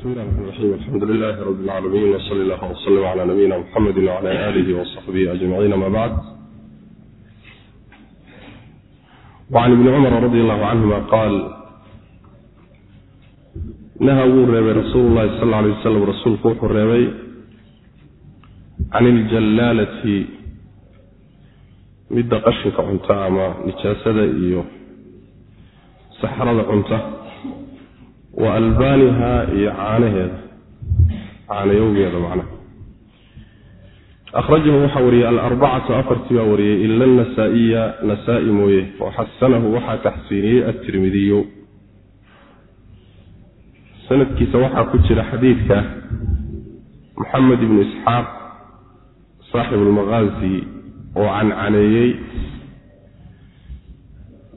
bismi illahi raxmaan raxiim alxamdu lilaahi rabbi alcaalamiin wsali allah wslam cala nabiyina muxamedi wcala aalihi wasaxbihi ajmaciin ama bacd wacan ibni cumar radi allahu canhuma qaal naha wuu reebay rasuulu llahi sal alay wasalam rasuulku wuxuu reebay can iljallaalati midda qashinka cunta ama nijaasada iyo saxrada cunta wa albaanihaa iyo caanaheeda. Caanayowgeeda macnaha akhrajahu waxaa wariyey alarbacatu afartii baa wariyey ila anasaa'iya nasaa-i mooye. Waxasanahu waxaa taxsiiniyey atirmidiyu sanadkiisa waxaa ku jira xadiidka moxamed ibnu isxaaq saaxibu lmaqaazi oo cancaneeyey.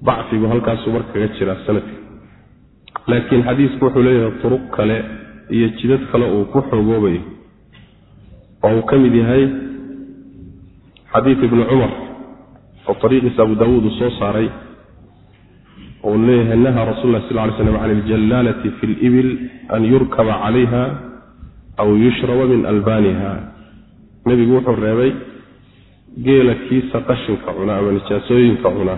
Dacfigu halkaasuu mar kaga jiraa sanadka laakiin xadiisku wuxuu leeyahay turuq kale iyo jidad kale uu ku xoogoobayo oo uu ka mid yahay xadiid ibni cumar oo ariiqiisa abu daawuud uu soo saaray oo leeyahay naha rasul lah sal ly slam can iljallaalati fi libil an yurkaba calayha aw yushraba min albaaniha. Nebigu wuxuu reebay geela kiisa qashinka cuna ama nijaasooyinka cuna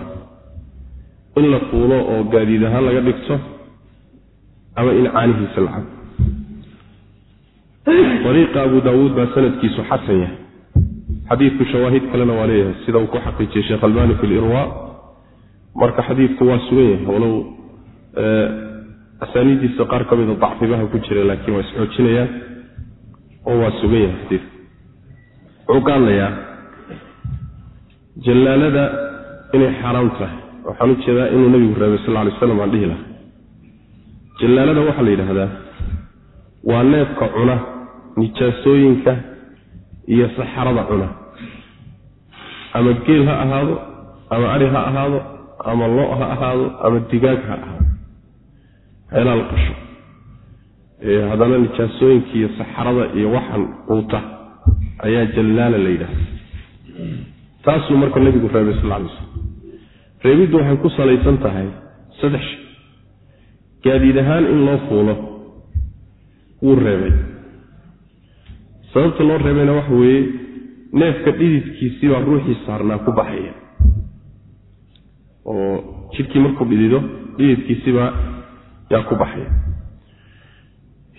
in la fuulo oo gaadiid ahaan laga dhigto ama in caanihiisa la cabo ariiqa abu daawuud baa sanadkiisu xasan yahay xadiidku shawaahid kalena waa leeyahay sida uu ku xaqiijiyey sheekh albani fi lirwa marka xadiidku waa sugan yahay walow asaaniiddiisa qaar ka mida dacfibaha ku jira laakiin waa isxoojinayaan oo waa sugan yahay xadiidku wuxuu ka hadlayaa jallaalada inay xaaraam tahay waxaan u jeedaa inuu nabigu reebay sal lay slam aan dhihi laha jallaalada waxaa la yidhaahdaa waa neefka cuna nijaasooyinka iyo saxarada cuna. Ama geel ha ahaado ama ari ha ahaado ama lo ha ahaado ama digaag ha ahaado. Heelaa la qasho haddana nijaasooyinka iyo saxarada iyo waxan quuta ayaa jallaala la yidhahda taasuu marka nebigu reebay sal lay slam reebiddu waxay ku salaysan tahay saddex shay gaadiid ahaan in loo fuulo wuu reebay. Sababta loo reebayna waxa weeye neefka dhididkiisibaa ruuxii saarnaa ku baxaya. Oo jidhkii markuu dhidido dhididkiisibaa yaa ku baxaya.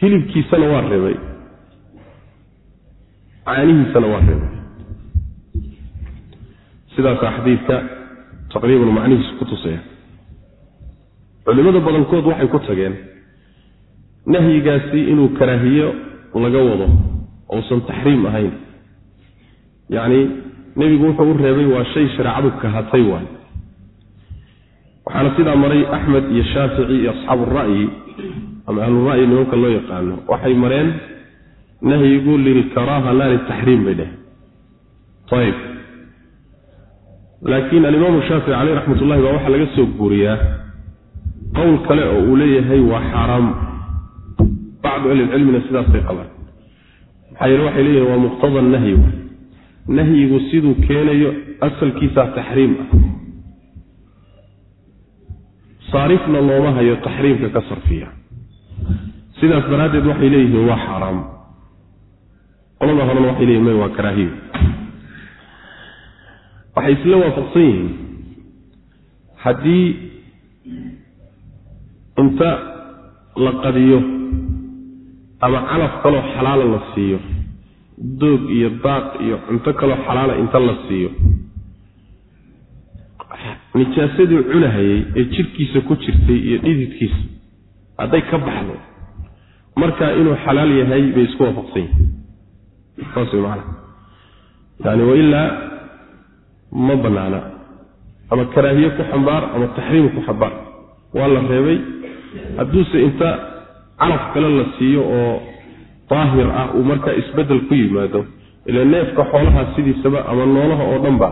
Hilibkiisana waa reebay. Caanihiisana waa reebay. Sidaasaa xadiidka taqriiban macnihiisu ku tusaya culimmada badankood waxay ku tageen nahyigaasi inuu karaahiyo laga wado uusan taxriim ahayn. Yacni nebigu wuxuu u reebay waa shay shareecadu kahatay waay. Waxaana sidaa maray axmed iyo shaafici iyo asxaabu ra'yi ama ahlura'yi nimanka loo yaqaano waxay mareen nahyigu lilkaraaha laa liltaxriim bay dheh ayb laakiin alimaamu shaafici caleyh raxmat ullahi baa waxaa laga soo guuriyaa qowl kale oo uu leeyahay waa xaaraam. Bacdu ahlilcilmina sidaasay qabaan. Maxaa yeele waxay leeyihiin waa muqtada nahyi. Nahyigu siduu keenayo asalkiisaa taxriim ah. Saarifna looma hayo taxriimka ka sarfiya. Sidaas daraaddeed waxay leeyihiin waa xaaraam. Qolada horena waxay leeyihiin may waa karaahiyo waxay isla waafaqsan yihiin. Haddii inta la qadiyo ama calaf kaloo xalaala la siiyo doog iyo daaq iyo cunto kaloo xalaala inta la siiyo. Nijaasadii cunahayay ee jidhkiisa ku jirtay iyo dhididkiisa hadday ka baxdo markaa inuu xalaal yahay bay isku waafaqsan yihiin. Saas way macana yani wailaa ma banaana ama karaahiye ku xambaar ama taxriim ku xambaar. Waa la reebay hadduuse inta calaf kale la siiyo oo daahir ah uu markaa isbeddel ku yimaado ila neefka xoolaha sidiisaba ama noolaha oo dhanba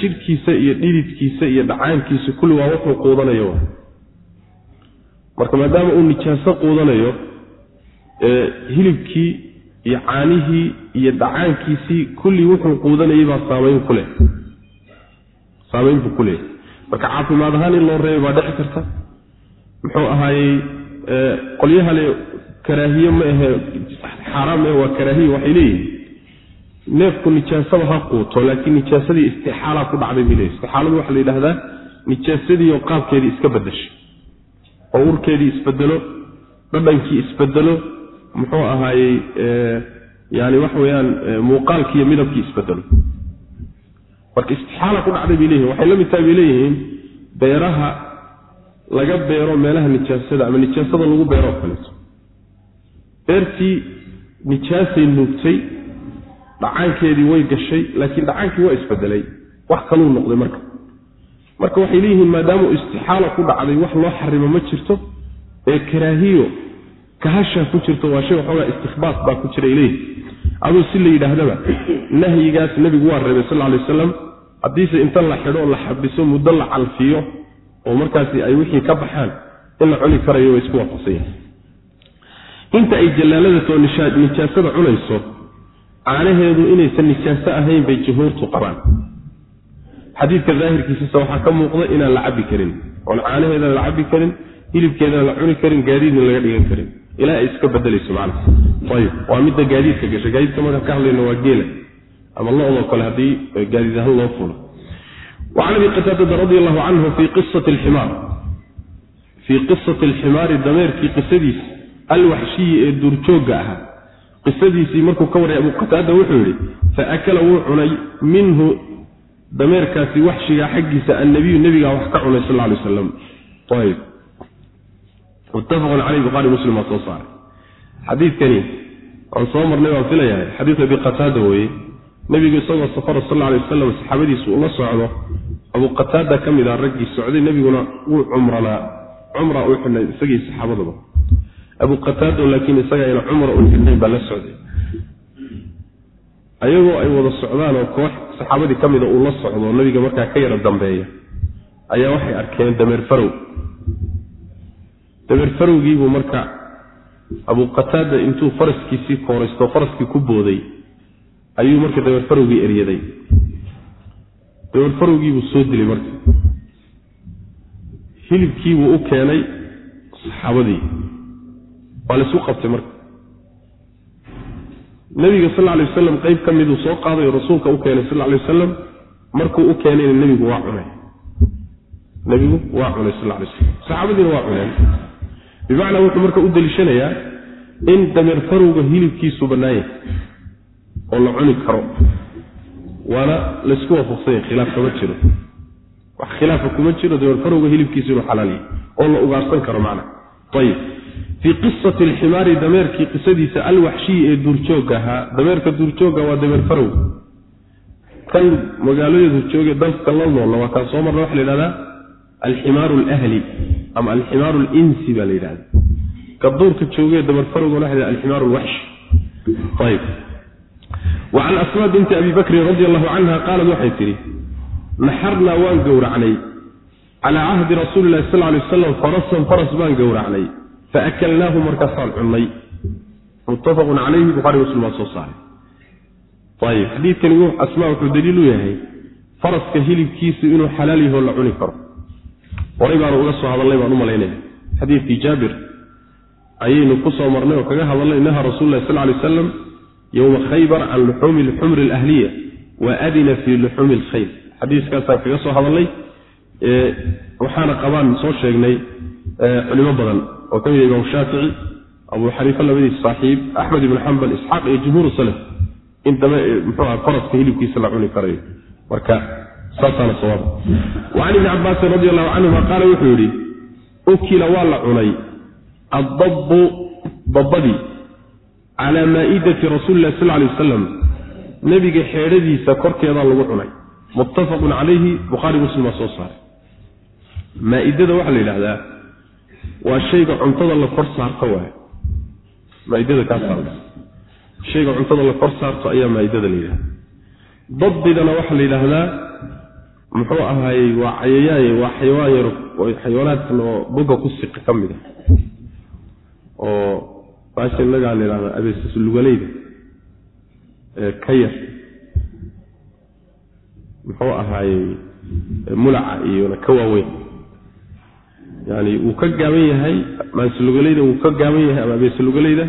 jidhkiisa iyo dhididkiisa iyo dhacaankiisa kulli waa wuxuu quudanayo. Marka maadaama uu nijaaso quudanayo hilibkii iyo caanihii iyo dhacaankiisii kulli wuxuu quudanayay baa saamayn ku leh. Saamayn buu ku leeyahy marka caafimaad ahaan in loo reebay baa dhici karta muxuu ahaayey qolyahale karaahiye ma ahe xaaraam maahe waa karaahiye waxay leeyihiin neefku nijaasada ha quuto laakiin nijaasadii istixaalaa ku dhacday bay leeyihiin istixaaladu waxaa la yidhahdaa nijaasadiioo qaabkeedii iska bedashay oo urkeedii isbedelo dhadhankii isbedelo muxuu ahaayey yani waxa weeyaan muuqaalkiiyo midabkii isbedelo marka istixaala ku dhacday bay leeyihiin waxay la mid tahay bay leeyihiin beeraha laga beero meelaha nijaasada ama nijaasada lagu beero oo kaleeto beertii nijaasay nuugtay dhacaankeedii way gashay laakiin dhacaankii waa isbedelay. Wax kaluu noqday marka. Marka waxay leeyihiin maadaamau istixaala ku dhacday wax loo xarimo ma jirto ee karaahiyo kahasha ku jirto waa shay waxoogaa istikbaas baa ku jira leeyihi aduu si la yidhaahdaba nahyigaas nebigu waa reebay sal lay waslam haddiise inta la xidho la xabiso muddo la calfiyo oo markaasi ay wixii ka baxaan in la cuni karayo way isku waafaqsan yahay. Inta ay jallaaladato nijaasada cunayso caanaheedu inaysan nijaaso ahayn bay jumhuurtu qabaan. Xadiidka daahirkiisisa waxaa ka muuqda inaan la cabi karin oon caanaheedana la cabi karin hilibkeedana la cuni karin gaadiidna laga dhigan karin. Ilaa ay iska bedelayso macna ayib waa midda gaadiidka gasha. Gaadiidka markaan ka hadlayno waa geela. Ama lo-doo kale haddii gaadiid ahaan loo fulo wacan abi qataadata radi allahu canhu fii qisati alximaar fii qisati alximaari dameerkii qisadiisa alwaxshiyi ee duurjoogga ahaa qisadiisii markuu ka warray abu qataada wuxuu yidhi faakala wuu cunay minhu dameerkaasi waxshigaa xaggiisa annabiyu nebigaa wax ka cunay sal alay wasalam ayb muttafaqun caleyh buhaari muslim waa soo saaray xadiidkani waan soo marnay nebigu isagoo safara sal alay wasalam saxaabadiisu ula socdo. Abu qataada ka mid ah raggii socday nebiguna wuu cumranaa cumra u xidhnay isagii saxaabadaba. Abu qataado laakiin isaga cumra u xidhnayn baa la socday. Ayagoo ay wada socdaan oo koox saxaabadii ka mida uu la socdo nebiga markaa ka yara dambeeya ayaa waxay arkeen dameer farow. Dameer farowgiibuu marka abu qataada intuu faraskiisii kooraysto faraskii ku booday ayuu marka dameer farowgii eryaday. Dameer farowgiibuu soo dilay marka hilibkiibuu u keenay saxaabadii. Waa laysku qabtay marka nabiga sal alay wasalam qeyb ka miduu soo qaadayo rasuulka u keenay sal alay wasalam markuu u keenayna nebigu waa cunay. Nebigu waa cunay sal alay wasalam saxaabadiina waa cuneen. Bimacnaa wuxuu marka u deliishanayaa in dameer farowga hilibkiisu bannaanya oo la cuni karo. Waana laysku waafaqsanya khilaaf kama jiro. Wax khilaafa kuma jiro dameer farowga hilibkiisu inuu xalaaliya oo la ugaarsan karo macna. Ayib fii qisati alximaari dameerkii qisadiisa alwaxshiyi ee duurjoogga ahaa dameerka duurjoogga waa dameer farow. Kan magaalada duurjooge dalka la noolna waa kaan soo marna waxa la yidhahdaa alximaaru alahli ama alximaaru alinsi baa la yidhahda ka duurka joogee dameer farowgana waxa la alximaaru alwaxshi ayib wa can asmaa binti abi bakrin radi allahu canha qaalad waxay tidhi naxarnaa waan gowracnay. Calaa cahdi rasuuli lahi sal lay wasalam farasan faras baan gowracnay. Faakalnaahu markaasaan cunnay muttafaqun calayhi buhaari muslim waa soo saaray. Ayib xadiidkani asmaa wuxuu daliil u yahay faraska hilibkiisu inuu xalaal yahoo la cuni karo. Horay baanu uga soo hadalnay baan u malaynaya xadiidkii jaabir ayaynu ku soo marnay oo kaga hadalnay naha rasul lahi sal lay aslam yowma khaybar can luxuumi lxumri alahliya wa adina fii luxuumi alkhayl xadiiskaasaan kaga soo hadalnay waxaana qabaan soo sheegnay culimo badan oo ka mid imaam shaafici abu xaniifa labadiis saaxiib axmed ibn xambal isxaaq iyo jumhuur salaf in dame mxuuha faraska hilibkiisa la cuni karayo marka saasaana sawaab wacan ibni cabaasin radi allahu canhuma qaala wuxuu yidhi ukila waa la cunay addabbu dabbadii calaa maa'idati rasuuli lah sal lay wasalam nebiga xeedhadiisa korkeedaa lagu cunay. Muttafaqun calayhi bukhaari muslim waa soo saaray. Maa'idada waxaa la yidhahdaa waa shayga cuntada la kor saarto waay maaidada kaa shayga cuntada la kor saarto ayaa maaidada la yidhahda dabdidana waxaa la yidhaahdaa muxuu ahaayey waa cayayaany waa xayawaan yar xayawaanaadkan oo boga ku siqa ka mid a oo baasha innagaa la yidhahda abeeslugaleyda ee ka yar. Muxuu ahaayey mulaca iyona ka waaweyn. Yani wuu ka gaaban yahay maansalugalayda wuu ka gaaban yahay ama abeesalugalayda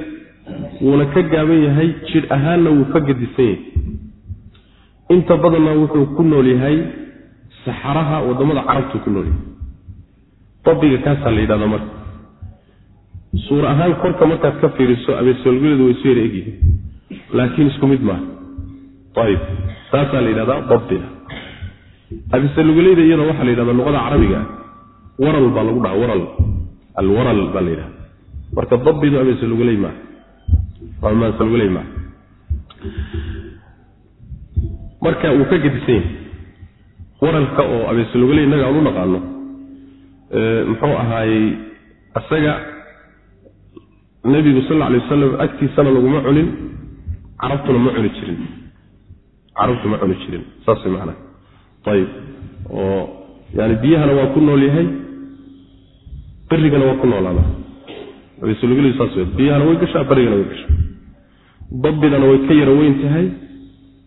wuuna ka gaaban yahay jidh ahaanna wuu ka gadisan yahay. Inta badanna wuxuu ku nool yahay saxaraha waddamada carabtuu ku nool yahay. Dabiga kaasaa la yidhahdaa marka suur ahaan korka markaad ka fiiriso abeesalugalaydu way isu yara egyihiin laakiin isku mid maaha. Ayib taasaa la yidhahdaa dabiga abeesalugalayda iyada waxaa la yidhahdaa luqada carabiga waral baa lagu dhaha waral. Alwaral baa la yidhahda marka dabidu abeesaluguley maaha. Waa maansaluguley maaha. Marka wuu ka gedisan waralka oo abeesaluguley innaga aan u naqaano muxuu ahaayey isaga nebigu sal alay wasalam agtiisana laguma cunin carabtuna ma cuni jirin. Carabtu ma cuni jirin saas way ayib oo yani biyahana waa ku nool yahay berigana waa ku noolaada abeesaluguley saas wey biyahana way gashaa berigana way gashaa. Dabidana way ka yara weyn tahay.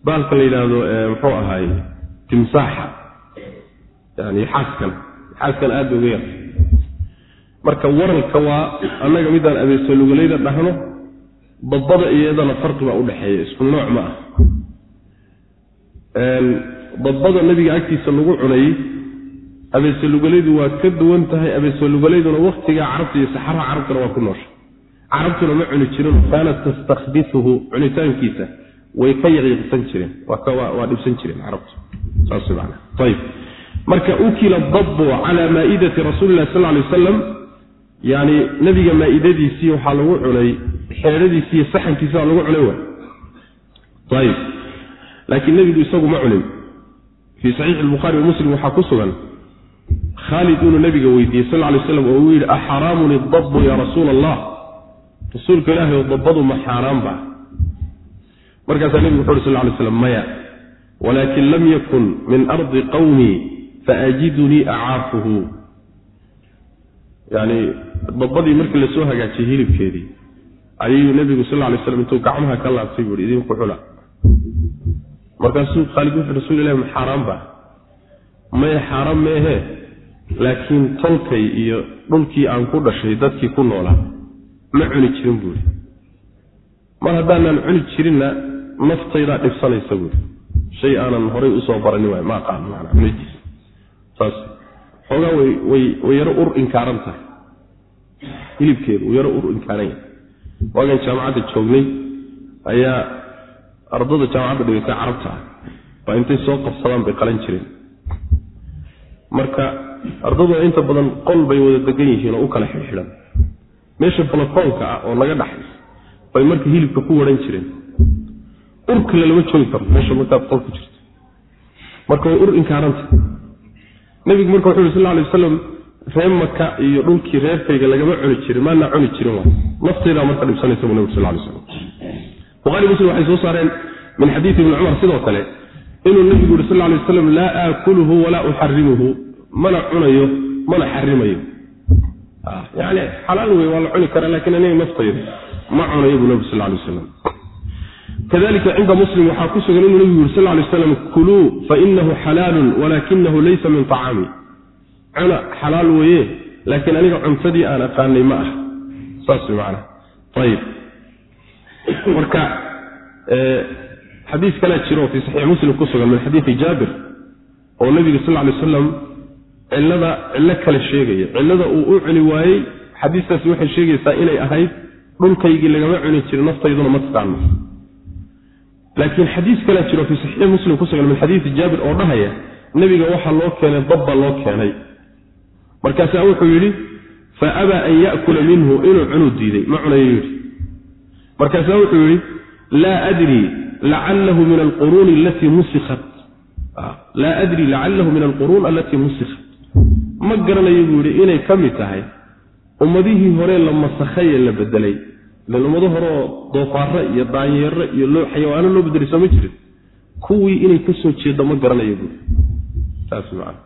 Baalka la yidhaahdo muxuu ahaay timsaaxa. Yani xaaskan xaaskan aad bay uga marka waralka waa annaga midaan abeesalugulayda dhahno dabada iyadana farqi baa udhexeeya isku nooc ma ah dabada nabiga agtiisa lagu cunayey abeesalugalaydu waa ka duwan tahay abeesalugalayduna waktigaa carabta iyo saxaraha carabtana waa ku noosha. Carabtuna ma cuni jirin kaanat tastakbituhu cunitaankiisa way ka yaqiiqsan jireen waa dhibsan jireen carabtu. Saas man ayb marka ukila dabu cala maa'idati rasuuli sal lay wasalam yani nabiga maa'idadiisii waxaa lagu cunay xeedhadiisi iyo saxankiisi waa lagu cunay wa ayb laakiin nebigu isagu ma cunin. Fii saxiixi lbukhaari wa muslim waxaa ku sugan khaalid inuu nabiga weydiiyey sal lay slam oo uu yidhi axaraamun idabbu ya rasuula allah rasuulka ilaahay oo dabbadu ma xaaraan ba. Markaasaa nebigu wuxu uhi sal lay slam maya walaakin lam yakun min ardi qawmii faajidunii acaafuhu yani dabbadii markii la soo hagaajiyey hilibkeedii ayuu nebigu sal lay slam intuu gacmaha ka laabtay buu idinku xula markaasuu khaalid wuxu rasuul ilahi ma xaaraan ba? Maya xaaraan meehe laakiin tolkay iyo dhulkii aan ku dhashay dadkii ku noolaa ma cuni jirin buuri mar haddaanaan cuni jirinna naftaydaa dhibsanaysa buuri shay aanan horay u soo baranin waay ma aqaan maanaa cunidiisa saas xoogaa way yaro ur inkaaran tahay. Hilibkeedu uu yaro ur inkaaran yahay. Waagan jaamacadda joognay ayaa ardada jaamacadda dhigatay carabta ah. Baa intay soo qabsadaan bay qalan jireen. Marka ardaduna inta badan qol bay wada degan yihiin oo u kala xidxidhan meesha balakoonka ah oo laga dhaxay bay marka hilibka ku waran jireen. Ur kale lama joogi karo meesha markaad qol ku jirto. Marka way ur inkaaranta nebigu marka wuxu yuri sal alay wasalam reer maka iyo dhulkii reerkayga lagama cuni jirin maanaa cuni jirin waa. Naftaydaa marka dhibsanaysa buu nebig sal lay slam buhari muslim waxay soo saareen min xadiidi ibni cumar sidoo kale inuu nebigu yuri sal lay wasalam laa aakuluhu walaa uxarimuhu mana cunayo mana xarimayo yani xalaal wey waa la cuni karaa laakiin aniga naftayda ma cunayo buu nebigu sal lay wasalam kadalika cinda muslim waxaa ku sugan inuu nebigu yuri sal lay slam kuluu fainahu xalaalun walakinahu laysa min طacaami cuna xalaal weeye laakiin aniga cuntadii aan aqaanay ma ah saas macana ayib marka xadiis kalaa jiro fii saxiix muslim ku sugan min xadiidi jaabir oo nebiga sal lay wasalam cillada cillo kale sheegaya. Cillada uu u cuni waayey xadiistaasi waxay sheegaysaa inay ahayd dhulkaygii lagama cuni jirin naftayduna ma taqaano laakiin xadiis kalaa jiro fii saxiix muslim ku sugan min xadiidi jaabir oo dhahaya nebiga waxaa loo keenay dabba loo keenay. Markaasaa wuxuu yidhi fa abaa an ya'kula minhu inuu cunuu diiday ma cunayo yidhi. Markaasaa wuxuu yidhi laa adri lacalahu min alquruuni alatii musikat laa adri lacalahu min alquruun alatii musikat ma garanayo buu yidhi inay ka mid tahay ummadihii hore la masakhay ee la bedelay ilan ummado hore oo doofaaro iyo daanyeero iyo loo xayawaano loo bedelay soo ma jirin. Kuwii inay ka soo jeeddo ma garanayo buuri saas macana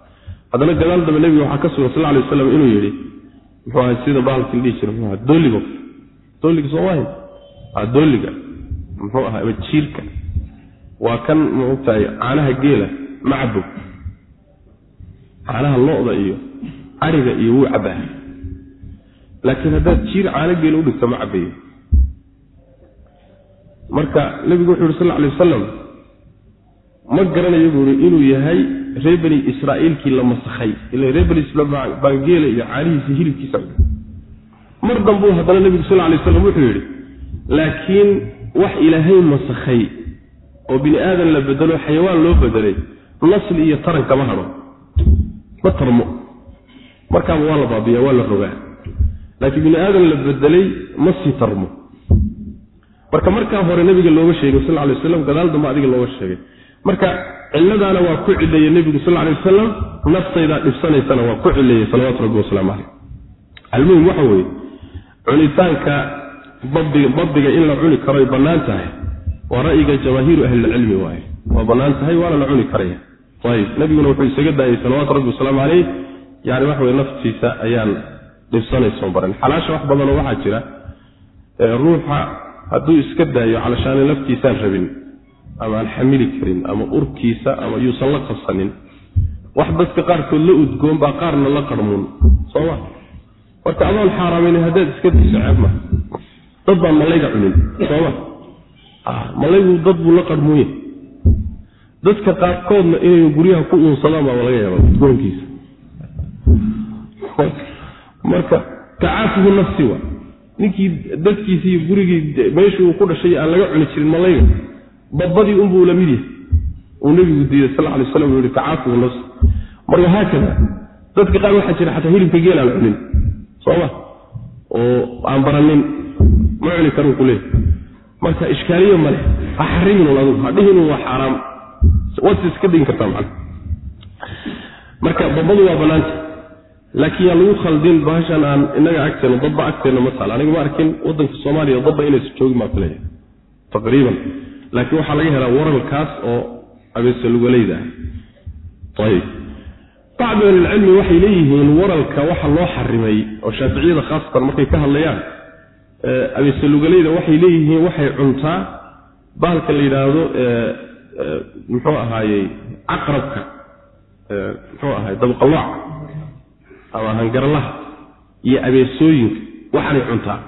haddana gadaal dambe nebiga waxaa ka sugan sal alay waslam inuu yidhi muxuu ahay sida baalkii dhihi jira muxuu aha dooligo dooliga soomaahyn a dooliga. Muxuu ahaa jiirka. Waa kan maogtahay caanaha geela ma cabo caanaha lo-da iyo ariga iyo wuu cabaa laakiin haddaad jiir caano geela udhigto ma cabayo marka nebigu wuxu yuri sal alay wasalam ma garanayo buu ihi inuu yahay reer bani israa'iilkii la masakhay. Ila reer bani baan geela iyo caanihiisa hilibkiisa mar dambuu haddana nebigu sal alay waslam wuxuu yidhi laakiin wax ilaahay masakhay oo bini aadan la bedelo xayawaan loo bedelay nasli iyo taran kama hadho ma tarmo. Markaaba waa la baabiya waa la rogaa. Laakiin bini aadan la bedelay ma sii tarmo marka markaa hore nabiga looga sheegay sal lay waslam gadaal dambe adiga looga sheegay. Marka ciladaana waa ku cileeye nebigu sal lay wasalam naftaydaa dhibsanaysana waa ku cileeyey salawatu rabbi wasalaamu caleyh almuhim waxa weeye cunitaanka babbiga in la cuni karo ay bannaan tahay waa ra'yiga jamaahiiru ahlilcilmi waaye. Waa bannaan tahay waana la cuni karaya. Ayib nabiguna wuxuu isaga daayey salawaatu rabbi wasalaamu caleyh yani waxa weye naftiisa ayaan dhibsanayso baran. Xalaasha wax badanoo waxaa jira ruuxa hadduu iska daayo calashaani laftiisaan rabin ama aan xamili karin ama urkiisa ama yuusan la qabsanin wax dadka qaarkood la udgoon baa qaarna la qarmuun. Sooma marka adoon xaaraamaynin haddaad iska diso ceeb ma dad baan malayga cunin. Sooma malaygu dad buu la qarmuuye dadka qaarkoodna inay guryaha ku uunsadaan baa laga yaaba udgoonkiisa. Marka tacaafuhu nafsi wa ninkii dadkiisi iyo gurigii meeshii uu ku dhashay aan laga cuni jirin malayga badbadii unbuu la mid yahay. Uu nebigu diiday sal alay slam uu yihi tacaafuhu nafsi. Marka haakada dadka qaar waxaa jira xataa hilibka geel aan cunin. Sooma oo aan baranin. Ma cuni karuu ku leeyahy marka ishkaaliye male ha xariminun adugu ha dhihinun waa xaaraam. Waad iska dhigin kartaa macana marka badbadu waa bannaanta laakiin yaa lagu khaldin bahashan aan inaga agteeno dadba agteenno ma taal. Aniga ma arkin waddanka soomaaliya dadba inaysa joogin baa kuleeyahay taqriiban. Laakiin waxaa laga helaa waralkaas oo ah ayib bacdu ahlilcilmi waxay leeyihiin waralka waxa loo xarimay oo shaaficiyada khaasatan markay ka hadlayaan abeesalugalayda waxay leeyihiin waxay cuntaa bahalka la yidhaahdo muxuu ahaayey caqrabka muxuu ahaay dabqalooca ama hangarlaha iyo abeesooyinka waxaanay cuntaa.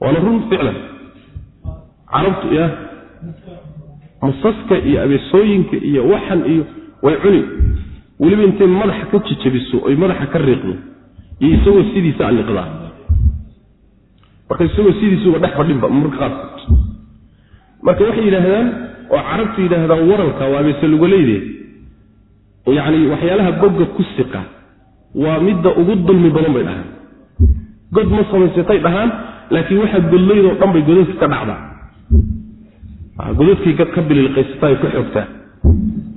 Waana run ficlan carabtu ya masaska iyo abeesooyinka iyo waxan iyo way cuni. Weliba intay madaxa ka jijabiso oy madaxa ka riiqdo iyo isagoo sidiisa aliqdaa marka isagoo sidiisuba dhex fadhinba marka qaarkood marka waxay yidhaahdaan oo carabtu yidhaahdaan waralka waa abeesalugoleyde yacni waxyaalaha bogga ku siqa waa midda ugu dulmi badan bay dhahaan. God ma samaysatay dhahaan laakiin waxaa godlaydoo dhan bay godadka ka dhacdaa. Godadkay ka bililqaysata ay ku xogtaa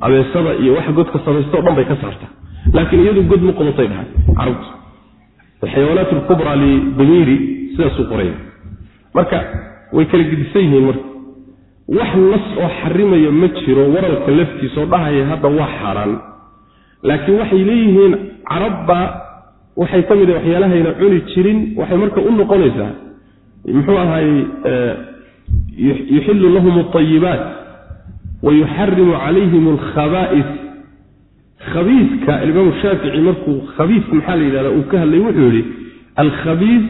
abeesada iyo waxa godka samaystao dhan bay ka saartaa laakiin iyadu god ma qodatay dhahaan. Carabtu alxayawaanaat alkubraa lidamiiri sidaasuu qoraya marka way kala gedisan yihiin marka. Wax nas oo xarimaya ma jiro waralka laftiisa oo dhahaya hadda waa xaaraan laakiin waxay leeyihiin carabba waxay ka mid a waxyaalahayna cuni jirin waxay marka u noqonaysaa muxuu ahaayey yuxillu lahum alayibaat wa yuxarimu calayhim alkhabaa'is. Khabiiska alimaamu shaafici markuu khabiis maxaa la yidhahda uu ka hadlay wuxuu yihi alkhabiis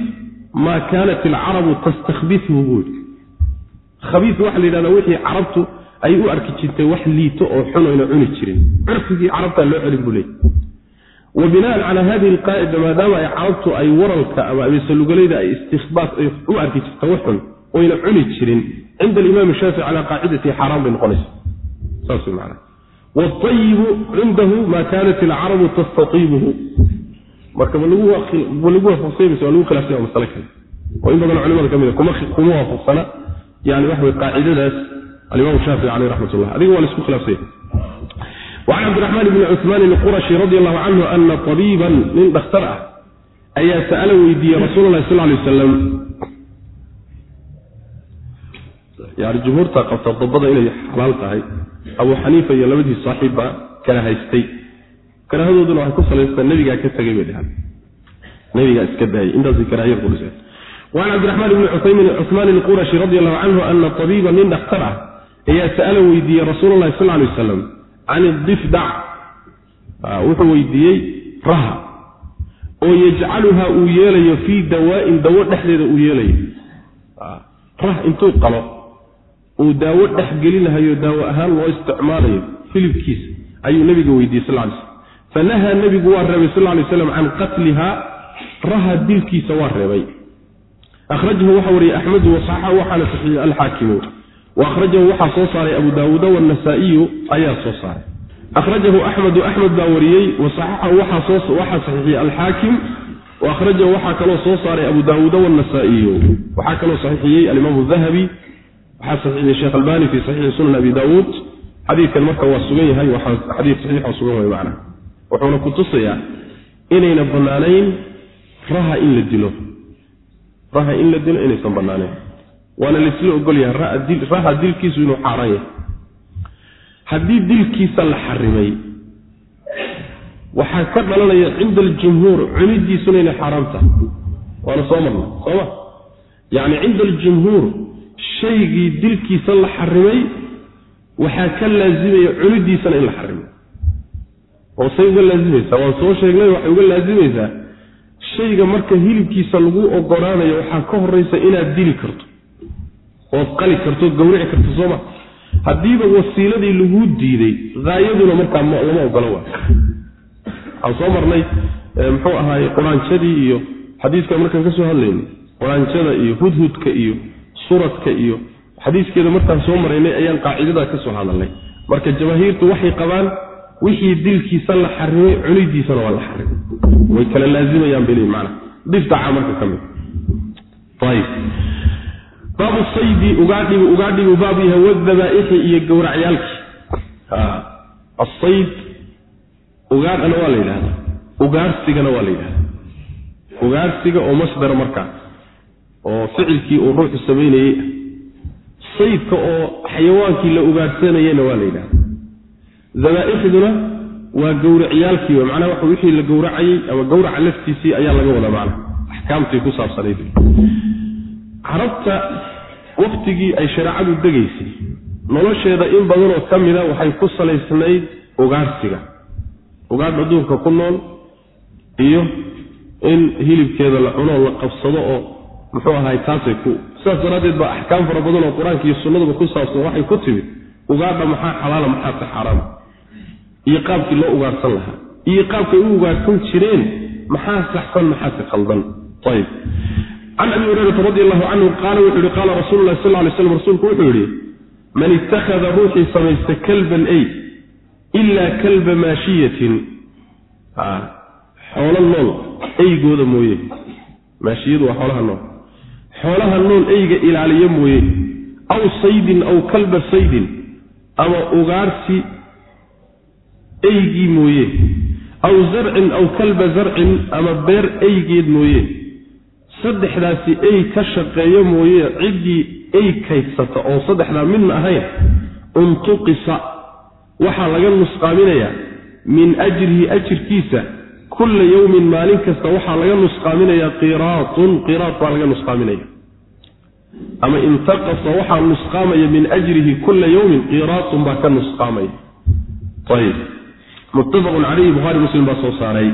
maa kaanat alcarabu tastakhbithu buu yihi khabiis waxa la yidhahda wixii carabtu ay u arki jirtay wax liito oo xun cuni jirin. Curfigii carabtaa loo celin buu leeyay wa binaan calaa hadihi alqaacida maadaama ay carabtu ay waralka ama abeesalugalayda ay istikhbaas ay u arki jirta wax oyna cuni jirin cinda alimaam shaafici calaa qaacidatihi xaaraan bay noqonaysa. Saas macana waalayibu cindahu maa kaanat alcarabu tastaiibuhu marka ma lagu waafaqsay mise waa lagu khilaafsay waa masale kale. Oo in badan culimada ka mid a kuma waafaqsana. Yani waxa way qaacidadaas alimaam shaafici caleyh raxmat ullah adiga waa la isku khilaafsanya wacan cabdiraxmaan bni cuثmaan ilqurashi radi allahu canhu ana tabiiban nin dhakhtar ah ayaa sa'ala weydiiyey rasuul lahi sal lay wasalam yani jumhuurta qabta dabada inay xalaal tahay abu xaniifa iyo labadii saaxiib kala haystay karaahadooduna waxay ku salaystaa nebigaa ka tegay bay dhahaan nebigaa iska daayay intaasay karaahiyad ku dhiseen wacan cabdiraxmaan bni cuثmaan ilqurashi radi allahu canhu ana tabiiba nin dhakhtar ah ayaa sa'ala weydiiyey rasuul lahi sal lay wasalam can idifdac wuxuu weydiiyey raha. Oo yajcaluhaa uu yeelayo fii dawaa'in dawo dhexdeeda uu yeelayo. Rah intuu qalo uu daawo dhex gelinahayo daawo ahaan loo isticmaalayo hilibkiisa ayuu nabiga weydiiyey sal lay fanahaa nebigu waa reebay sal lay slam can qatlihaa raha dilkiisa waa reebay. Akhrajahu waxa wariyey axmedu wasaxa waxaana saxiixiyey alxaakimu wa akhrajahu waxaa soo saaray abu daawuuda wannasaa'iyu ayaa soo saaray akhrajahu axmedu axmed baa wariyey wasaxaxahu waxaa saxiixiyey alxaakim wa akhrajahu waxaa kaloo soo saaray abu daawuuda wannasaa'iyu waxaa kaloo saxiixiyey alimaamu dahabi waxaa saxiixiyey sheekh albani fi saxiixi sunan abi daawuud xadiidkan marka waa sugan yahay xadiid saxiixoo sugan way macna wuxuuna ku tusayaa inayna bannaanayn raha in la dilo raha in la dilo inaysan bannaanayn waana laysla ogol yahay raha dilkiisu inuu xaaraan yahay haddii dilkiisa la xarimay waxaa ka dhalanaya cinda aljumhuur cunidiisuna inay xaaraam tahay. Waana soo marna sooma yacni cinda aljumhuur shaygii dilkiisa la xarimay waxaa ka laazimaya cunidiisana in la xarimay oo say uga laazimaysaa waan soo sheegnay waxay uga laazimaysaa shayga marka hilibkiisa lagu ogolaanayo waxaa ka horeysa inaad dili karto ood qali karto gawrici karto sooma haddiiba wasiiladii laguu diiday haayaduna markaa lama ogolo wa waxaan soo marnay muxuu ahaay quraanjadii iyo xadiiskan markaan ka soo hadlaynay quraanjada iyo hudhudka iyo suradka iyo xadiiskeeda markaan soo maraynay ayaan qaacidadaa ka soo hadalnay. Marka jamaahiirtu waxay qabaan wixii dilkiisa la xarimay cunidiisana waa la xarimay. Way kala laazimayaan bay leeyihiin macana difdaca marka ka mid baabu saydi ugaadhigu ugaadhigu baab yahay wadabaaixi iyo gowracyaalkii asayd ugaadhana waa la yidhahdaa ugaarsigana waa la yidhahdaa ugaarsiga oo masdara markaa oo ficilkii uu ruuxu samaynayey saydka oo xayawaankii la ugaadhsanayena waa la yidhahdaa dabaaixduna waa gowracyaalkii w macnaha waxa wixii la gowracayey ama gowraca laftiisii ayaa laga wadaa macna. Axkaamtii ku saabsanayd. Carabta waktigii ay shareecadu degaysay. Nolosheeda in badanoo ka mida waxay ku salaysnayd ugaarsiga ugaadh adduunka ku nool iyo in hilibkeeda la cuno la qabsado oo muxuu ahay taasay ku sidaas daraaddeed baa axkaam fara badan oo qur'aanka iyo sunnaduba ku saabsan waxay ku timid ugaadha maxaa xalaala maxaase xaaraama iyo qaabkii loo ugaarhsan lahaa. Iyo qaabkay u ugaarhsan jireen maxaa saxsan maxaase khaldan? Ayb can abi hurayrata radi allahu canhu qaala wuxuu yihi qaala rasuulu lahi sal lay slam rasuulku wuxuu yihi man ittakhada ruuxii samaysta kalban ey ilaa kalba maashiyatin xoolo nool eygooda mooye maashiyadu waa xoolaha nool xoolaha nool eyga ilaaliyo mooye aw saydin aw kalba saydin ama ugaarsi eygii mooye aw zarcin aw kalba zarcin ama beer eygeed mooye saddexdaasi ey ka shaqeeyo mooye ciddii ey kaydsata oo saddexdaa midna ahayn untuqisa. Waxaa laga nusqaaminayaa min ajrihi ajirkiisa kulla yowmin maalin kasta waxaa laga nusqaaminayaa qiraatun qiraat baa laga nusqaaminaya. Ama intaqasa waxaa nusqaamaya min ajrihi kulla yowmin qiraatun baa ka nusqaamaya. Ayb muttafaqun calayhi buhaari muslim baa soo saaray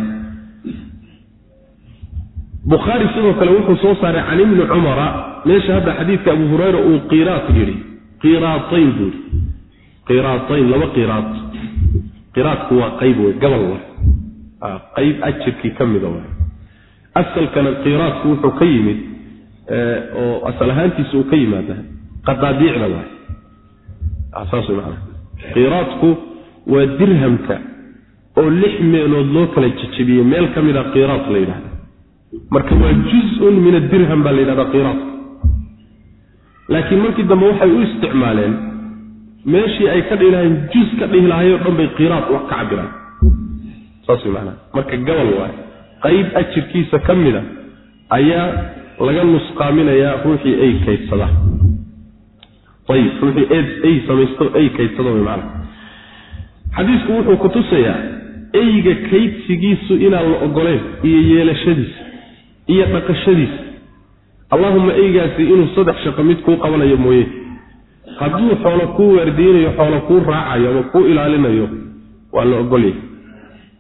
bukhaari sidoo kale wuxuu soo saaray can ibni cumara meesha hadda xadiidka abu hurayra uu qiraat yidhi. Qiraatayn buu yidhi. Qiraatayn laba qiraat. Qiraatku waa qayb wey gabal wa qayb ajirkii ka mida wa asalkana qiraatku wuxuu ka yimid oo asal ahaantiisa uu ka yimaada qadaadiicda waay saas way maana qiraatku waa dirhamka oo lix meelood loo kala jejebiyey meel ka mid a qiraat la yidhahda marka waa juz-un min adirham baa la yidhahdaa qiraadka laakiin markii dambe waxay u isticmaaleen meeshii ay ka dhihi lahayn juz ka dhihi lahaayoo dhan bay qiraad wax ka cabiraan. Saas way maanaa marka gabal waay qayb ajirkiisa ka mida ayaa laga nusqaaminayaa ruuxii ay kaydsada ayib ruuxii ay samaysto ay kaydsada way maanaa xadiisku wuxuu ku tusayaa eyga kaydsigiisu inaan la ogoleen iyo yeelashadiisa iyo dhaqashadiisa. Allahuma eygaasi inuu saddex shaqo mid kuu qabanayo mooye. Hadduu xoolo kuu waardiynayo xoolo kuu raacayo ama kuu ilaalinayo waa la ogolyahy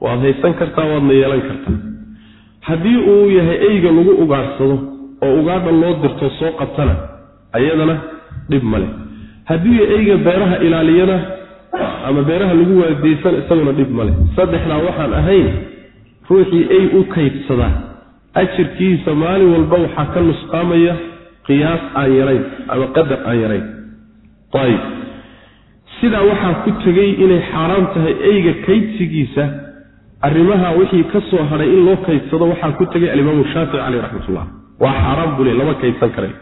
waad haysan kartaa waadna yeelan kartaa. Haddii uu yahay eyga lagu ugaadhsado oo ugaadha loo dirto soo qabtana ayadana dhib male haddii eyga beeraha ilaaliyana ama beeraha lagu waardeysana isaguna dhib male saddexdaa waxaan ahayn ruuxii ey u kaydsadaa ajirkiisa maalin walba waxaa ka nusqaamaya qiyaas aan yarayn ama qadar aan yarayn. Ayib. Sidaa waxaa ku tegey inay xaaraam tahay eyga kaydsigiisa arrimaha wixii ka soo hadhay in loo kaydsado waxaa ku tegay alimaamu shaafici caleyh raxmatullah. Waa xaaraam buu le lama kaydsan karay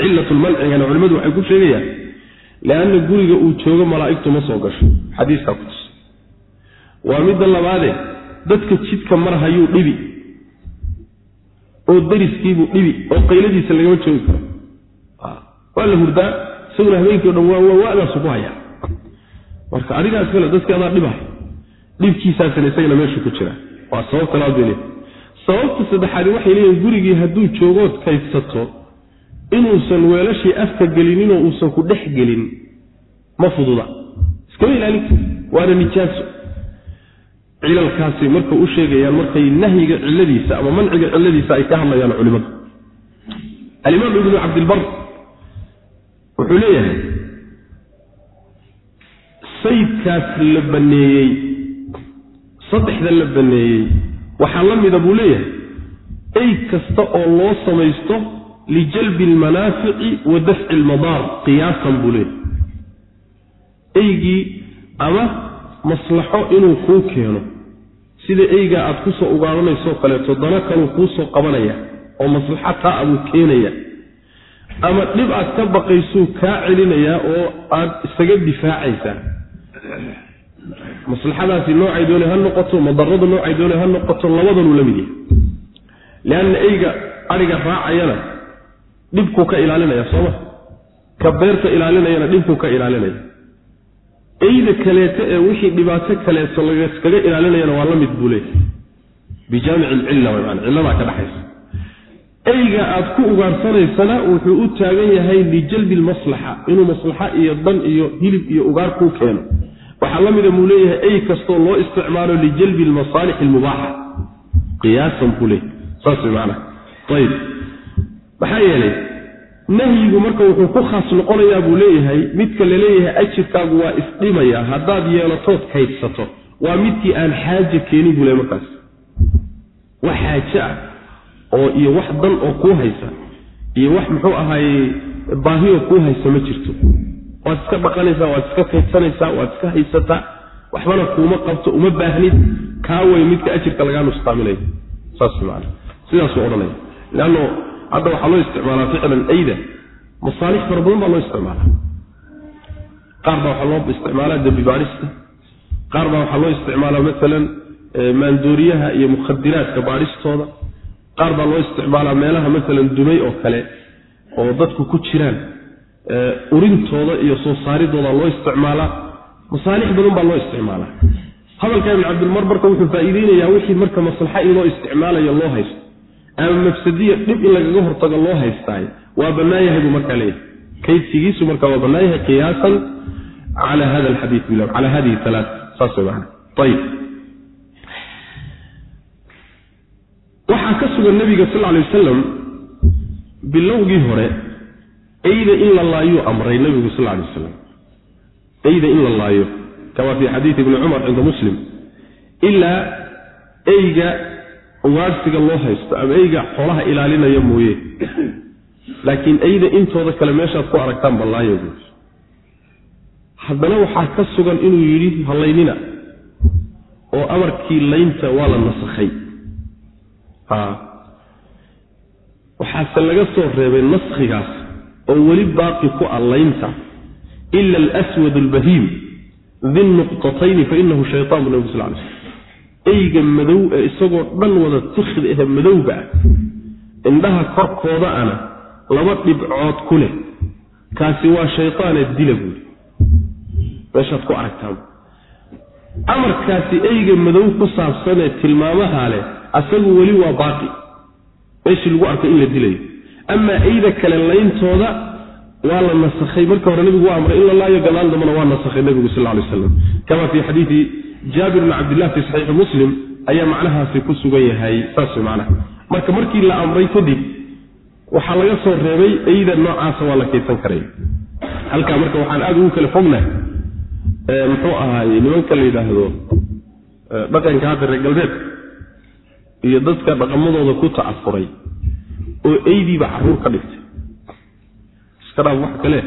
cilatulmancigana culimmadu waxay ku sheegayaan lianna guriga uu joogo malaa'igtu ma soo gasho. Xadiiskaa ku tus waa midda labaade dadka jidka marhayuu dhibi oo dariskiibuu dhibi oo qayladiisa lagama joogi karo. Waa la hurdaa isaguna habeenkii dhan wadaasu ku hayaa marka adigaa iskale dadkii adaa dhibahay. Dhibkiisaasina isagana meeshu ku jira. Waa sababta labaad bay leeyihiin sababta saddexaadi waxay leeyihiin gurigii hadduu joogood kaydsato inuusan weelashii afka gelinin oo uusan ku dhex gelin ma fududa. Iskama ilaalin waana nijaaso cilalkaasay marka u sheegayaan markay nahyiga ciladiisa ama manciga ciladiisa ay ka hadlayaan culimadu. Alimaam ibnu cabdilbar wuxuu leeyahay saydkaas la baneeyey saddexda la baneeyey waxaa la mida buu leeyahay ey kasta oo loo samaysto lijalbi almanaafici wa dafci almadaar qiyaasan buu leeyahay. Eygii ama maslaxo inuu kuu keeno sida eygaa aad ku soo ugaaranaysoo kaleeto dana kaluu kuu soo qabanaya oo maslaxa taa abuu keenaya. Ama dhib aad ka baqaysuu kaa celinayaa oo aad isaga difaacaysaa maslaxadaasi noocay doone ha noqoto madarada noocay doone ha noqoto labadanuu la mid yahay. Lianna eyga adhiga raacayana dhibkuu ka ilaalinaya sooma ka beerta ilaalinayana dhibkuu ka ilaalinaya eyda kaleeto ee wixii dhibaato kaleeto lagaskaga ilaalinayana waa la mid buu leeyahay. Bijaamici alcilla way maana cilladaa ka dhaxaysa. Eyga aad ku ugaarsanaysana wuxuu u taagan yahay lijalbi lmaslaxa inuu maslaxa iyo dan iyo hilib iyo ugaar kuu keeno. Waxaa la mida buu leeyahay ey kastoo loo isticmaalo lijalbi almasaalix almubaaxa qiyaasan buu leeyahay. Saas way macnaha. Ayib maxaa yeelay nahyigu marka wuxuu ku khaas noqonayaa buu leeyahay midka la leeyahay ajirkaagu waa isdhimaya haddaad yeelatood kaydsato. Waa midkii aan xaaje keenin buu leey markaas. Wax xaaje ah oo iyo wax dan oo kuu haysa iyo wax muxuu ahaaye baahioo kuu haysa ma jirto. Waad iska dhaqanaysaa waad iska kaydsanaysaa waad iska haysataa waxbana kuuma qabto uma baahnid kaa way midka ajirka lagaa nusqaaminaya saas maana sidaasuu odhanaya hadda waxaa loo isticmaalaa ficlan ayda. Masaalix fara badan baa loo isticmaalaa. Qaar baa waxaa loo isticmaalaa dembi baadhista qaar baa waxaa loo isticmaalaa maalan maandooriyaha iyo mukhadiraadka baadhistooda qaar baa loo isticmaalaa meelaha maalan dumay oo kale oo dadku ku jiraan. Urintooda iyo soo saaridooda loo isticmaalaa. Masaalix badan baa loo isticmaalaa. Hadalka ibn cabdilmar marka wuxuu faa'iideynayaa wixii marka maslaxa in loo isticmaalayo loo haysto ama mafsadiya dhib in lagaga hortago loo haystaayo waa bannaan yahay buu markaa leeyahay. Kaydsigiisu marka waa bannaan yahay qiyaasan cala hada alxadiid cala hadihi alaat saas way macana ayib waxaa ka sugan nabiga sal alay wasalam bilowgii hore eyda in la laayuu amray nabigu sal alay wasalam eyda in la laayo kama fii xadiidi ibni cumar cinda muslim ilaa eyga ugaadhsiga loo haysto ama eyga xoolaha ilaalinaya mooye. Laakiin eyda intooda kale meeshaad ku aragtaan ballaayo buui haddana waxaa ka sugan inuu yidhi hallaynina oo amarkii laynta waa la nasakhay. Waxaase laga soo reebay naskhigaas oo weli baaqi ku ah laynta. Ila alswad albahiim di nuqtatayni fainahu shaytaan bu nabi sal lay eyga madow ee isagoo dhan wada tikhda ehe madowga ah. Indhaha korkooda ana laba dhibcood ku leh. Kaasi waa shaytaanee dila buuri. Meeshaad ku aragtaan. Amarkaasi eyga madow ku saabsanee tilmaamaha leh asagu weli waa baaqi. Meeshii lagu arko in la dilayo. Amaa eyda kale layntooda waa la nasakhay. Marka hore nebigu waa amray in la laayo gadaal dambana waa nasakhay nebigu sal lay slam kama fii xadiidi jaabir bni cabdillah fi saxiixi muslim ayaa macnahaasi ku sugan yahay saas macnaha. Marka markii la amray kadib waxaa laga soo reebay eyda noocaasa waa la kaydsan karaya halkaa marka waxaan aada ugu kala fognahay muxuu ahaaye nimanka la yidhaahdo dhaqanka hadda reer galbeedka iyo dadka dhaqamadooda ku ta'afuray oo eydiiba carruur ka dhigtay. Iska dhaaf wax kale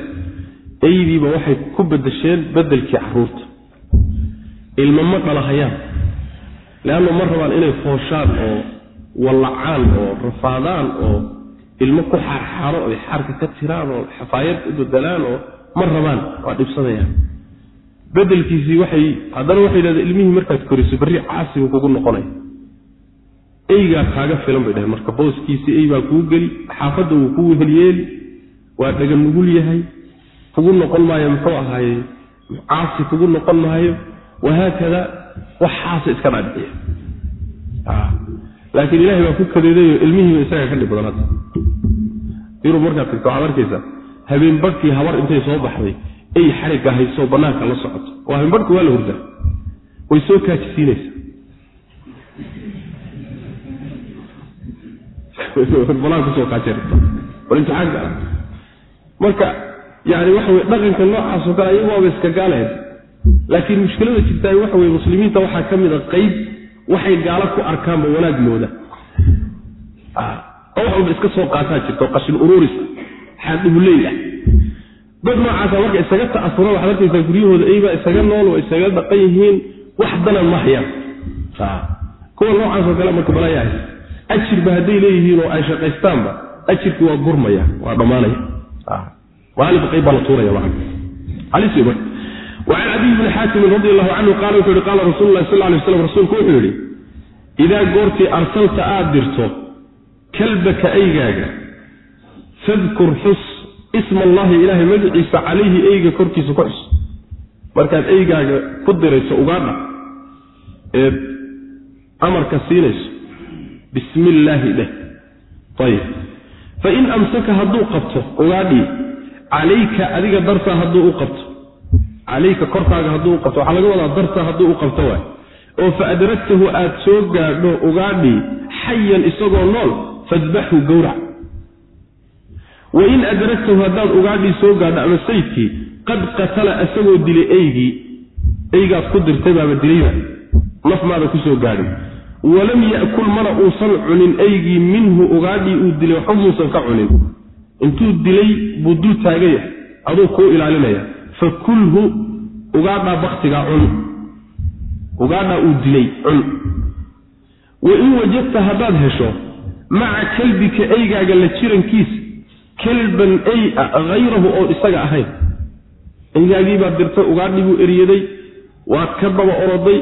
eydiiba waxay ku bedesheen bedelkii carruurta ilmo ma dhalahayaan leanna ma rabaan inay fooshaan oo wallacaan oo rafaadaan oo ilmo ku xaarxaaro oy xaarka ka tiraan oo xafaayad u bedelaan oo ma rabaan waa dhibsanayaan. Bedelkiisii waxay haddana waxay yidhahdeen ilmihii markaad koriso berri caasibu kugu noqonaya. Eygaa kaaga filan bay dhaheen marka booskiisii ey baa kuu geli xaafadda wuu kuu helyeeli waa dhaga nugul yahay kugu noqon maayo muxuu ahaaye caasi kugu noqon maayo wahaakada waxaasa iska dhaadhiciya laakiin ilahay baa ku kadeedayo ilmihiiba isagaa ka dhib badan hadda yurub markaad tagto waxaad arkaysaa habeen badhkii habar intay soo baxday ey xarigga hayso bannaanka la socoto oo habeen badhki waa la hurdaa way soo kaajisiinaysaa marka yani waxa weye dhaqanka noocaasoo kale ayagu waaba iska gaalahayd laakiin mushkilada jirtaa waxa weye muslimiinta waxaa ka mid a qeyb waxay gaalo ku arkaanba wanaag mooda oo wax walba iska soo qaataa jirto qashin ururisa xaadhubuley ah. Dad noocaasa marka isaga ta'asura waxaad arkaysaa guryahooda eybaa isaga nool waa isaga dhaqan yihiin wax danan ma hayaan. Kuwa noocaasoo kale marka balaayaa ajirba hadday leeyihiin oo ay shaqaystaanba ajirki waa gurmaya waa dhammaanaya. Maalinba qayb baa la tuuraya wacan cadiy bni xaatimin radi allahu canhu qaala wuxuu yihi qaala rasuulu lahi sal lay slam rasuulku wuxuu yidhi idaa goortii arsalta aad dirto kalbaka aygaaga fadkur xus isma allahi ilaahay magaciisa calayhi eyga korkiisa ku xus markaad eygaaga ku dirayso ugaadha eed amarka siinayso bismi illaahi dheh ayib fain amsaka hadduu qabto ugaadhii calayka adiga dartaa hadduu u qabto calayka korkaaga hadduu qabto. Waxaa laga wadaa dartaa hadduu u qabto waay. Oo fa adragtahu aad soo gaadho ugaadhii xayan isagoo nool fadbaxhu gowrac. Wain adragtahu haddaad ugaadhii soo gaadho ama saydkii qad qatala isagoo dilay eygii eygaad ku dirtay baaba dilayba naf maada ku soo gaadhin walam yakul mana uusan cunin eygii minhu ugaadhii uu dilay waxba muusan ka cunin. Intuu dilay buu dul taagaya aduu kuu ilaalinaya fa kulhu ugaadhaa baktigaa cun. Ugaadhaa uu dilay cun. Wain wajadta haddaad hesho maca kalbika eygaaga la jirankiisa kalban ey a hayrahu oon isaga ahayn. Eygaagii baad dirtay ugaadhii buu eryaday waad ka daba oroday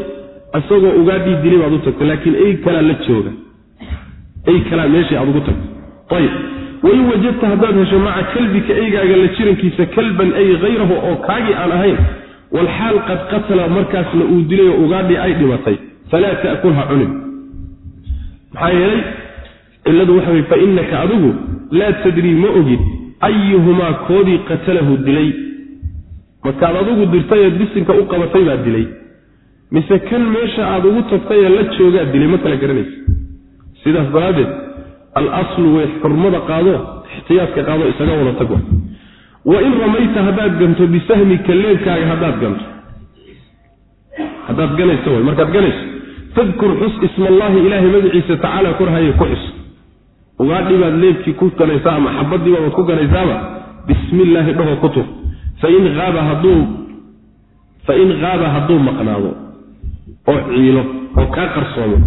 isagoo ugaadhii dilay baad u tagtay laakiin ey kalaa la jooga. Ey kalaa meeshii aad ugu tagtay. Ayib wain wajadta haddaad hesho maca kalbika eygaaga la jirankiisa kalban ay hayrahu oo kaagii aan ahayn. Walxaal qad qatala markaasna uu dilay oo ugaadhii ay dhimatay. Falaa ta'kulha cunin. Maxaa yeelay cilladu waxa fa innaka adigu laa tadrii ma ogid ayuhumaa koodii qatalahu dilay. Markaad adigu dirtay eed bisinka u qabatay baa dilay. Mise kan meesha aad ugu tagtay ee la joogaa dilay ma kala garanaysa. Sidaas daraaddeed al aslu way xurmada qaado ixtiyaadka qaado isaga wada tag wa in ramayta haddaad ganto bisahmika leebkaaga haddaad ganto. Haddaad ganayso way markaad ganayso fadkur xus isma allaahi ilaahay magaciisa tacaala korhaye ku xus. Ugaadhii baad leebkii ku ganaysaa ama xabaddiiba baad ku ganaysaaba bismi illaahi dhahoo ku tur. Fain aaba hadduu fain haaba hadduu maqnaado oo ciilo oo kaa qarsoomo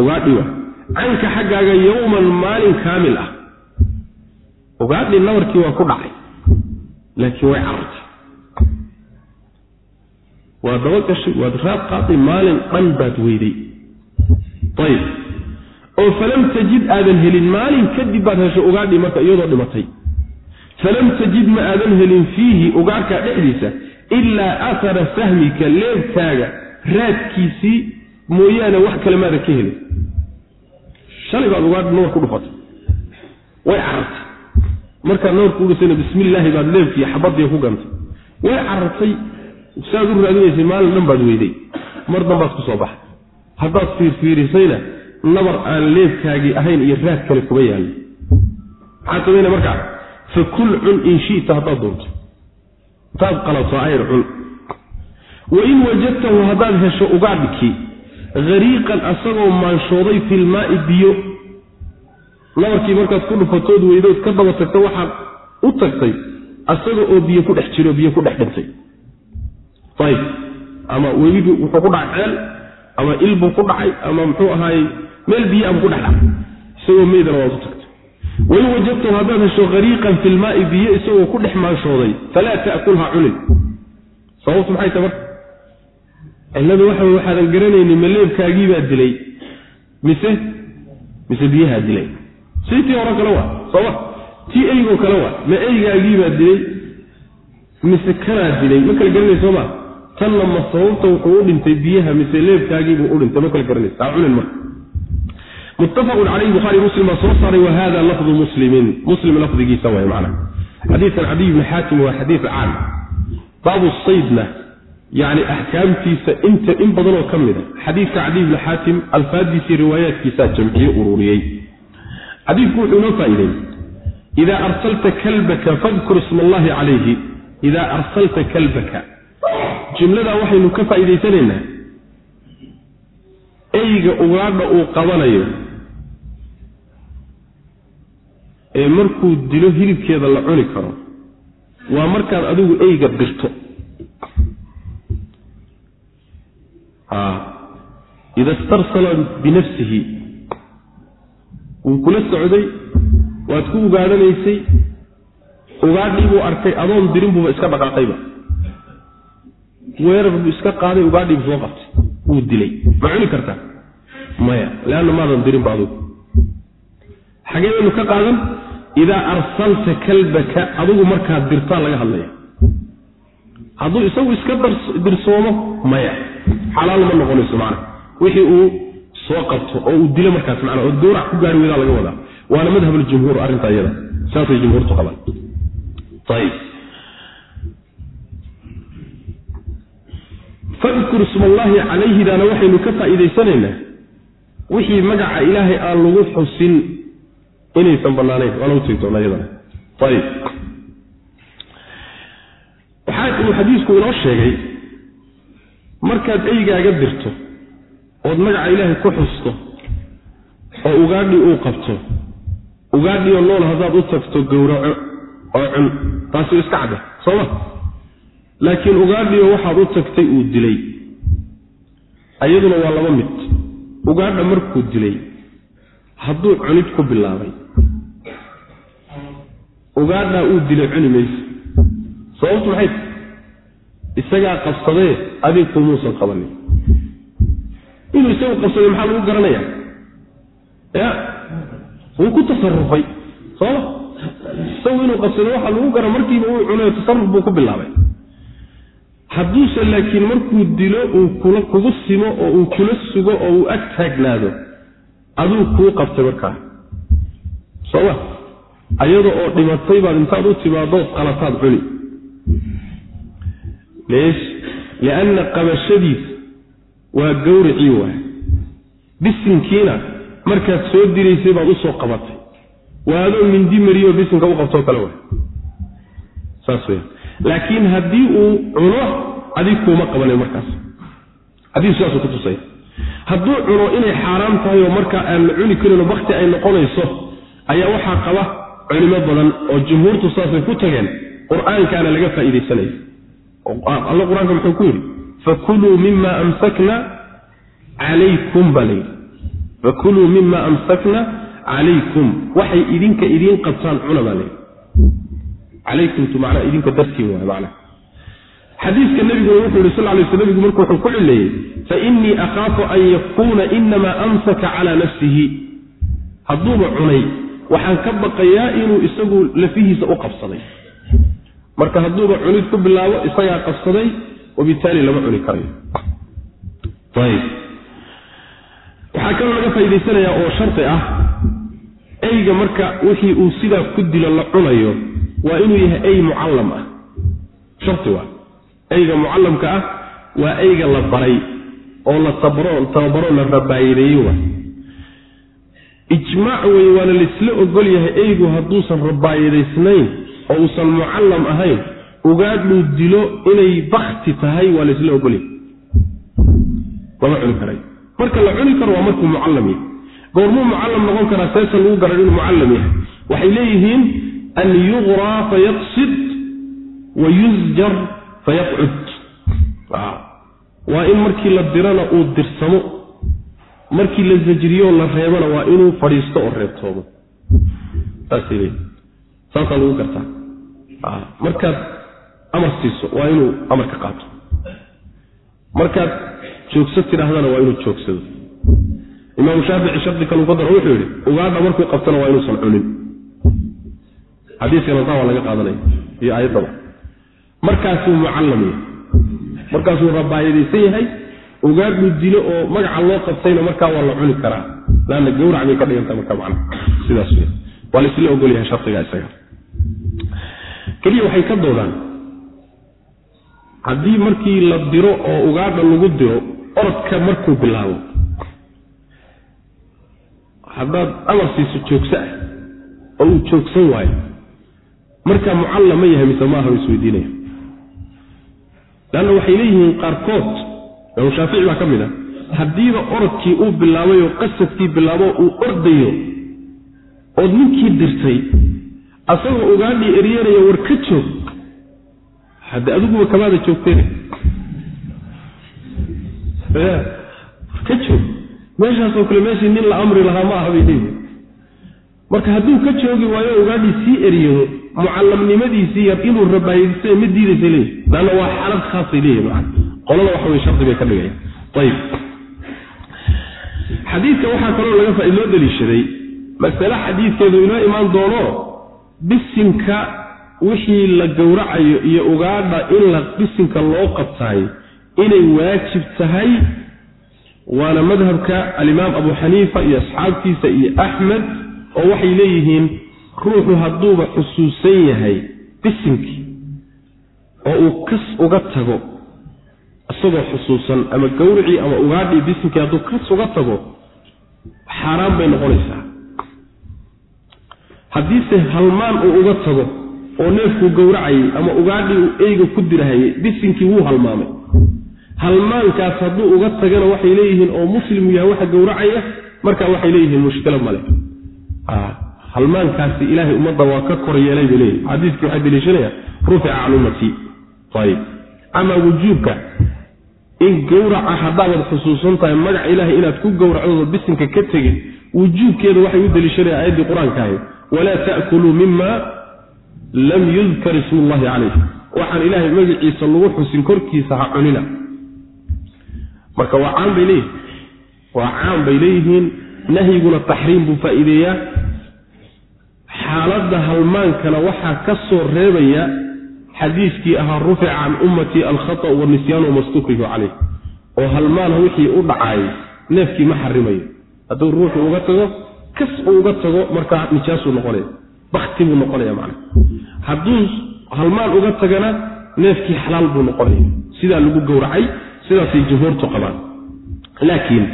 ugaadhiwa canka xaggaaga yowman maalin kaamil ah. Ugaadhii nabarkii waa ku dhacay laakiin way carartay. Waa dabagashay waad raab qaaday maalin dhan baad weyday. Ayib oo falam tajid aadan helin maalin kadib baad hesho ugaadhii marka iyadoo dhimatay. Falam tajid ma aadan helin fiihi ugaadhkaa dhexdiisa ilaa athara sahmika leebkaaga raadkiisii mooyaane wax kale maada ka helin shalay baad ugaadh noor ku dhufatay. Way carartay. Markaad noor ku dhusayna bismi illaahi baad leebkii xabadii ku gantay. Way carartay. Saad u raadinaysay maalin dhan baad weyday. Mar danbaad ku soo baxay haddaad fiirfiirisayna nabar aan leebkaagii ahayn iyo raad kale kuma yaallo maxaad samayna markaa fa kul cun in shita haddaad doonto. Intaad qalato ayr cun. Wain wajadtahu haddaad hesho ugaadhikii hariiqan asagoo maanshooday filmaai biyo. Nabarkii markaad ku dhufatood weydood ka daba tagta waxaad u tagtay asaga oo biyo ku dhex jiro biyo ku dhex dhintay. Ayb ama webigu wuxuu ku dhacay ceel ama il buu ku dhacay ama muxuu ahaayey meel biyo ama ku dhex dhacay. Isagoo meydana waad u tagtay. Wain wajadtahu haddaad hesho hariiqan filmaai biyo isagoo ku dhex maanshooday falaa ta'kulha cunin sababtu maxay tahay marka cilladu waxa waxaadan garanaynin ma leebkaagiibaa dilay. Mise? Mise biyahaa dilay. Sii tii hore kale waa sooma tii eygoo kale waa ma eygaagiibaa dilay? Mise kanaa dilay? Ma kala garanay sooma tanna ma sababta wuxuu u dhintay biyaha mise leebkaagiibuu u dhintay. Ma kala garanaysa ha cunin marka muttafaqun caleyhi buhaari muslim baa soo saaray wa hada lafdu muslimin. Muslim lafdigiisa waay macna xadiidkan cadiy bni xaatim waa xadiid caan. Baabu saydna yani axkaamtiisa inta in badanoo ka mida xadiidka cadiy bni xaatim alfaadiisii riwaayaatkiisaa jamciye ururiyey. Xadiidku wuxuu inoo faa'iideeyey idaa arsalta kalbaka fadkur isma allahi calayhi. Idaa arsalta kalbaka. Jumladaa waxaynu ka faa'iidaysanaynaa eyga ugaadha uu qabanayo ee markuu dilo hilibkeeda la cuni karo waa markaad adigu eyga dirto ida istarsala binafsihi wuu kula socday waad ku ugaadhanaysay ugaadhii buu arkay adoon dirin buuba iska dhaqaaqayba weerar buu iska qaaday ugaadhii buu soo qabtay wuu dilay ma cuni kartaa maya leanna maadan dirinba adugu xagee baynu ka qaadan idaa arsalta kalbaka adigu markaad dirtaa laga hadlaya hadduu isagu iska dirsoomo maya xalaal ma noqonayso macna wixii uu soo qabto oo uu dilo markaas macna oo gawrac ku gaari weydaa laga wadaa. Waana madhabuljumhuur arrinta iyada saasay jumhuurtu qabaan. Ayib fadkur ismallaahi calayhidaana waxaynu ka faa'iidaysanaynaa wixii magaca ilaahay aan lagu xusin inaysan bannaanayn. Waa lagu tegi doonaa iyadana ayib waxaa uu xadiisku inoo sheegay markaad eygaaga dirto ood magaca ilaahay ku xusto oo ugaadhi uu qabto ugaadhi oo nool haddaad u tagto gowraco oo cun taasi iska cadda sooma laakiin ugaadhioo waxaad u tagtay uu dilay. Iyaduna waa laba mid. Ugaadha markuu dilay hadduu cunid ku bilaabay. Ugaadhaa uu dilay cuni mayso sababtu maxay isagaa qabsadee adigu muusan qabanin. Inuu isagu qabsaday maxaa lagu garanayaa ya wuu ku tasarufay sooma isagu inuu qabsaday waxaa lagu gara markiiba uu cunayo tasaruf buu ku bilaabay. Hadduuse laakiin markuu dilo uu kula kugu simo oo uu kula sugo oo uu ag taagnaado aduu kuu qabtay markaa. Sooma ayada oo dhimatay baad intaad u timaadood qalataad cuni lianna qabashadiisa waa gawricii waay. bisinkiina markaad soo diraysay baad u soo qabatay waa adoo mindi mariyo bisinka u qabtoo kale waay saas weya laakiin haddii uu cuno adig kuuma qabanin markaas xadiisu saasuu ku tusaya hadduu cuno inay xaaraam tahay oo markaa aan la cuni karinoo bakti ay noqonayso ayaa waxaa qaba culimo badan oo jumhuurtu saasay ku tageen qur'aankaana laga faa'iidaysanaya alla qur'aanka muxuu ku yidhi fakuluu mima amsakna calaykum baa layidhi fakuluu mima amsakna calaykum waxay idinka idiin qabtaan cuna baa layidhi calaykumtu macnaa idinka dartiin waay macnaa. Xadiiska nebiguna wuxuu yihi sal lay sl nebigu marka wuxuu ku cileeyey fainii akhaafu an yakuuna inamaa amsaka calaa nafsihi. Hadduuba cunay waxaan ka baqayaa inuu isagu lafihiisa u qabsaday marka hadduuba cunid ku bilaabo isagaa qabsaday wabitaali lama cuni karayo. Waxaa kaloo laga faa'idaysanayaa oo shardi ah eyga marka wixii uu sidaa ku dilo la cunayo waa inuu yahay ey mucallam ah. Shardi waa eyga mucallamka ah waa eyga la baray oo la tabaro la rabaayadeeye wa ijmaac wey waana laysla ogol yahay eygu hadduusan rabaayadaysnayn oo uusan mucallam ahayn ugaadhuu dilo inay bakti tahay waa laysla ogolyahay. Lama cuni karay. Marka la cuni karo waa markuu mucallam yahay. Goormuu mucallam noqon karaa seesa lagu garan inuu mucallam yahay. Waxay leeyihiin an yuqraa fayaqsid wa yusjar fayaqcud waa in markii la dirana uu dirsamo markii la zajriyo la reebana waa inuu fadhiisto oo reebtoomo saasaa lagu gartaa markaad amar siiso waa inuu amarka qaato. Markaad joogso tidhaahdana waa inuu joogsado. Imaamu shaafici shardi kalu ka daro wuxuu yidhi ugaadha markuu qabtana waa inuusan cunin. Xadiiskana taa waa laga qaadanaya iyo aayaddaba markaasuu mucallam markaasuu rabaayadaysan yahay. Ugaadhuu dilo oo magaca loo qabtayna markaa waa la cuni karaa. Laanna gawrac bay ka dhiganta marka macna. Sidaas waa laisla ogol yahay shardiga isaga keliya waxay ka doodaan haddii markii la diro oo ugaadha lagu diro orodka markuu bilaabo. Haddaad amar siiso joogso ah oo uu joogsan waayo markaa mucallam ma yahay mise maaha isweydiinaya. Leanna waxay leeyihiin qaarkood imaamu shaafici baa ka mid ah haddiiba orodkii uu bilaabay oo qasadkii bilaabo uu ordayo ood ninkii dirtay asagoo ugaadhii eryanaya war ka joog hadde adiguba kamaada joogteen. Ka joog. Meeshaasoo kale meeshii nin la amri lahaa ma aha bay leeyihiin marka hadduu ka joogi waayo ugaadhii sii eryado mucallamnimadiisii yar inuu rabaayadisto ma diidaysa leeyihi laanna waa xaalad khaasay leeyihiin maa qolada waxa wey shardi bay ka dhigaya ayib xadiidka waxaa kaloo laga loo daliishaday. Masale xadiidkeedu inoo imaan doono bisinka wixii la gowracayo iyo ugaadha in la bisinka loo qabtaay inay waajib tahay waana madhabka alimaam abu xaniifa iyo asxaabtiisa iyo axmed oo waxay leeyihiin ruuxu hadduuba xusuusan yahay bisinkii oo uu kas uga tago isagoo xusuusan ama gawricii ama ugaadhii bisinkii hadduu kas uga tago xaaraan bay noqonaysaa haddiise halmaan uu uga tago oo neefkuu gowracayay ama ugaadhii uu eyga ku dirahayay bisinkii wuu halmaamay halmaankaas hadduu uga tagana waxay leeyihiin oo muslimu yahay waxa gowracaya markaa waxay leeyihiin mushkilo male halmaankaasi ilaahay ummadda waa ka kor yeelay bay leeyihiin xadiiskii waxaa deliishanaya rufica can ummatii ayib. Ama wujuubka in gowraca haddaabad xusuusan tahay magac ilaahay inaad ku gowracdoodo bisinka ka tegin wujuubkeeda waxay u deliishanaya aayaddii qur'aanka ahayd walaa ta'kuluu mima lam yudkar ismullahi calayh. Waxaan ilaahay magaciisa lagu xusin korkiisa ha cunina. Marka waa caan bay leeyihiin waa caan bay leeyihiin. Nahyiguna taxriim buu faa'iideeyaa. Xaaladda halmaankana waxaa ka soo reebaya xadiiskii ahaa rufica can ummatii alkhata'u wanisyaanu mastukrihu calayh. Oo halmaan wixii u dhacaayay neefkii ma xarimayo hadduu ruuxu uga tago kas uu uga tago markaa nijaasuu noqonaya bakti buu noqonaya macna. Hadduu halmaan uga tagana neefkii xalaal buu noqonaya. Sidaa lagu gowracay sidaasay jumhuurtu qabaan. Laakiin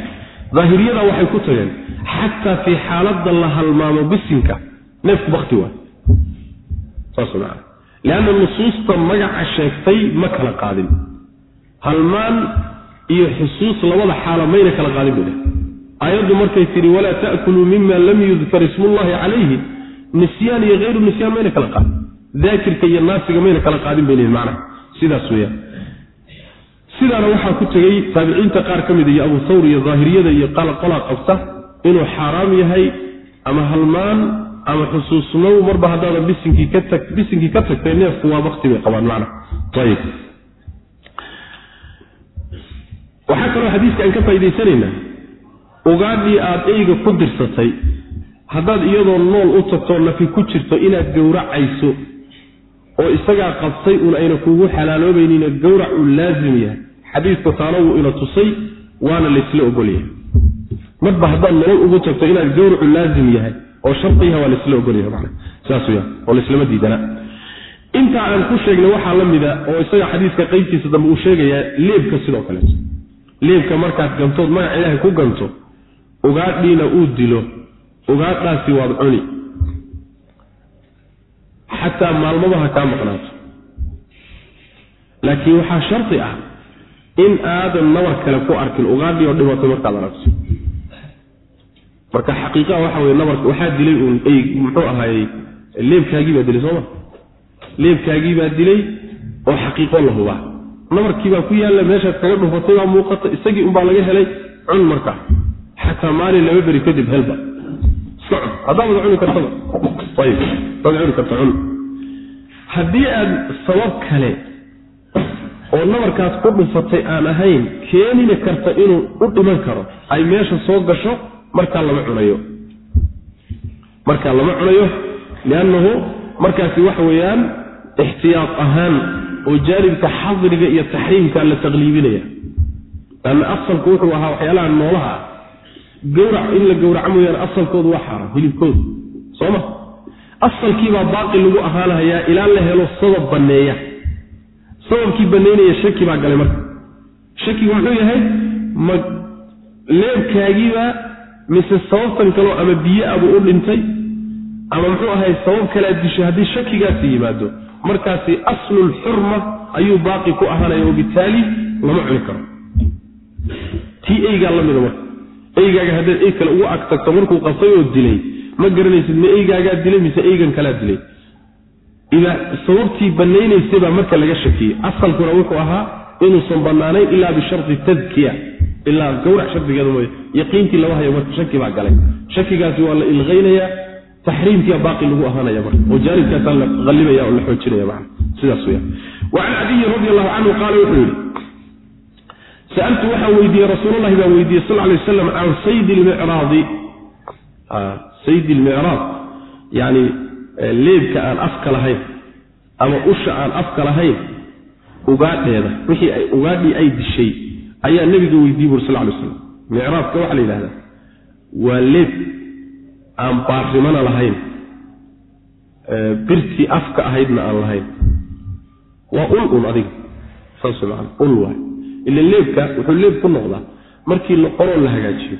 daahiriyada waxay ku tageen xataa fii xaaladda la halmaamo bisinka neefku bakti waay. Saas maa leanna nusuusta magaca sheegtay ma kala qaadin. Halmaan iyo xusuus labada xaala mayna kala qaadin dheh aayaddu markay tidhi walaa ta'kuluu mima lam yudkar ismullahi calayhi. Nisyaan iyo hayru nisyaan mayna kala qaadin. Daakirka iyo naasiga mayna kala qaadin bay lehin macnaha. Sidaas weeyaan. Sidaana waxaa ku tegey taabiciinta qaar ka mida iyo abu thawr iyo daahiriyada iyo qolaa qabta inuu xaaraam yahay ama halmaan ama xusuusnow marba haddaadan bisinkii ka tag bisinkii ka tagtay neefku waa bakti bay qabaan macna ayib waxaa kaloo xadiiska aan ka faa'idaysanaynaa ugaadhii aad eyga ku dirsatay haddaad iyadoo nool u tagtoo nafi ku jirto inaad gowracayso oo isagaa qabtay un ayna kuugu xalaaloobaynina gowrac uu laazim yahay. Xadiidku taana wuu ina tusay waana laysla ogolyahay. Marba haddaad nolol ugu tagto inaad gowracu laazim yahay oo shardiyaha waa laysla ogolyahay man saas wya oo laislama diidana. Intaa aan ku sheegnay waxaa la mida oo isaga xadiiska qeybtiisa dambe uu sheegayaa leebka sidoo kaleeto. Leebka markaad gantood magac ilaahay ku ganto ugaadhiina uu dilo ugaadhaasi waad cuni. Xataa maalmaba ha kaa maqnaato. Laakiin waxaa shardi ah in aadan nabar kale ku arkin ugaadhi oo dhimato markaad aragto. Marka xaqiiqaha waxa weye nabarka waxaa dilay uun muxuu ahaayey leebkaagii baa dilay sooma leebkaagii baa dilay oo xaqiiqo la hubaa. Nabarkii baa ku yaalla meeshaad kaga dhufatay baa muuqata isagii unbaa laga helay cun markaa xataa maalin laba beri kadib helba. Haddaad wada cuni kartaba ayib. Hadaad cuni karta cun. Haddii aad sabab kale oo nabarkaas ku dhufatay aan ahayn keenina karta inuu u dhiman karo. Ay meesha soo gasho markaa lama cunayo. Markaa lama cunayo liannahu markaasi waxa weeyaan ixtiyaad ahaan oo jaanibka xadriga iyo taxriimka la taqliibinaya. Lanna asalku wuxuu ahaa waxyaalaha noolaha. ah gawrac in la gowraco mooyaane asalkoodu waa xaaraam hilibkoodu soo ma? Asalkiibaa baaqi lagu ahaanahayaa ilaa la helo sabab banneeya. Sababkii bannaynaya shaki baa galay marka. Shakigu muxuu yahay ma leebkaagiibaa mise sababtan kaleo ama biyo abuu u dhintay ama muxuu ahay sabab kalead dishay haddii shakigaasi yimaado markaasi aslulxurma ayuu baaqi ku ahaanaya wabitaali lama cuni karo. Tii eygaa la mida marka eygaaga haddaad ey kale ugu agtagto markuu qasay oo dilay ma garanaysid ma eygaagaa dilay mise eygan kalaa dilay. Ila sababtii banaynaysay baa marka laga shakiyey. Asalkuna wuxuu ahaa inuusan bannaanayn ilaa bisharti tadkiya. Ilaa gawrac shardigeeda mooye. Yaqiintii lama hayo marka shaki baa galay. Shakigaasi waa la ilqaynayaa taxriimkiia baaqi lagu ahaanaya marka. Oo jaanibkaasaa la qallibaya oo la xoojinaya man sidaas weya wa can cadiyi radi allahu canhu qaala wuxuu yidhi sa'altu waxaan weydiiyey rasuululahi baan weydiiyey sal lay waslam can sayd lmicraadi sayd lmicraad yani leebka aan afka lahayn ama usha aan afka lahayn ugaadheeda wixii ay ugaadhii ay dishay ayaa nebiga weydiiye buri sal lay slam micraadka waxaa la yidhahdaa waa leeb aan baarimana lahayn birtii afka ahaydna aan lahayn waa ul un adiga saas man ul waay ila leebka wuxuu leeb ku noqdaa markii la qoroo la hagaajiyo.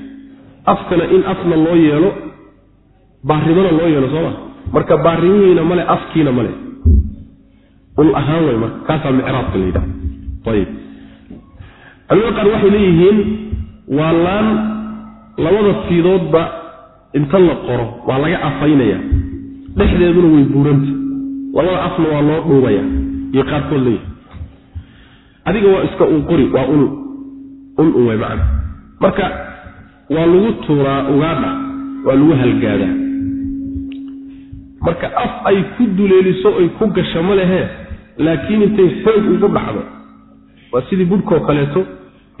Afkana in afna loo yeelo baarimana loo yeelo sooma marka baarimihiina male afkiina male ul ahaan way marka kaasaa micraabka la yidhaha ayib. Culimada qaar waxay leeyihiin waa laan labada fiidoodba inta la qoro waa laga afaynaya dhexdeeduna way buuranta. Labada afna waa loo dhuubaya iyo qaarkood leeyihi adiga waa iska un qori waa ul ul un way macana marka waa lagu tuuraa ugaadha waa lagu halgaadaa marka af ay ku duleeliso ay ku gasho ma lehee laakiin intay xoog ugu dhacdo. Waa sidii budhkoo kaleeto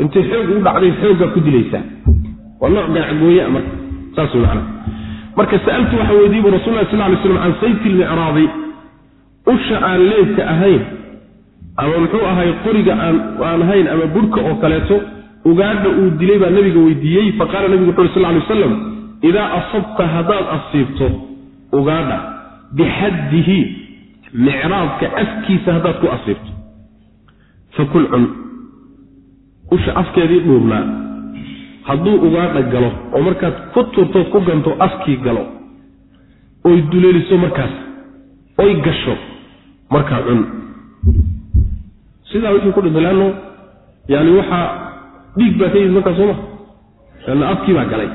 intay xoog ugu dhacday xooggaa ku dilaysaa. Waa nooc ganacgooye a marka saas way macana marka sa'altu waxaa weydiiye bu rasul lah sal lay slam can sayfi lmicraadi usha aan leebka ahayn ama muxuu ahay qoriga aan ahayn ama budhka oo kaleeto ugaadha uu dilay baa nabiga weydiiyey faqaala nabigu wuxu uri sal lay wasalam idaa asabta haddaad asiibto ugaadha bixaddihi micraadka afkiisa haddaad ku asiibto. Fakul cun usha afkeedii dhuurnaa hadduu ugaadha galo oo markaad ku turtood ku ganto afkii galo oy duleeliso markaas oy gasho markaa cun sidaa wixii ku dhintay leanno yani waxaa dhiig baa ka yimid markaa sooma leanna afkii baa galay.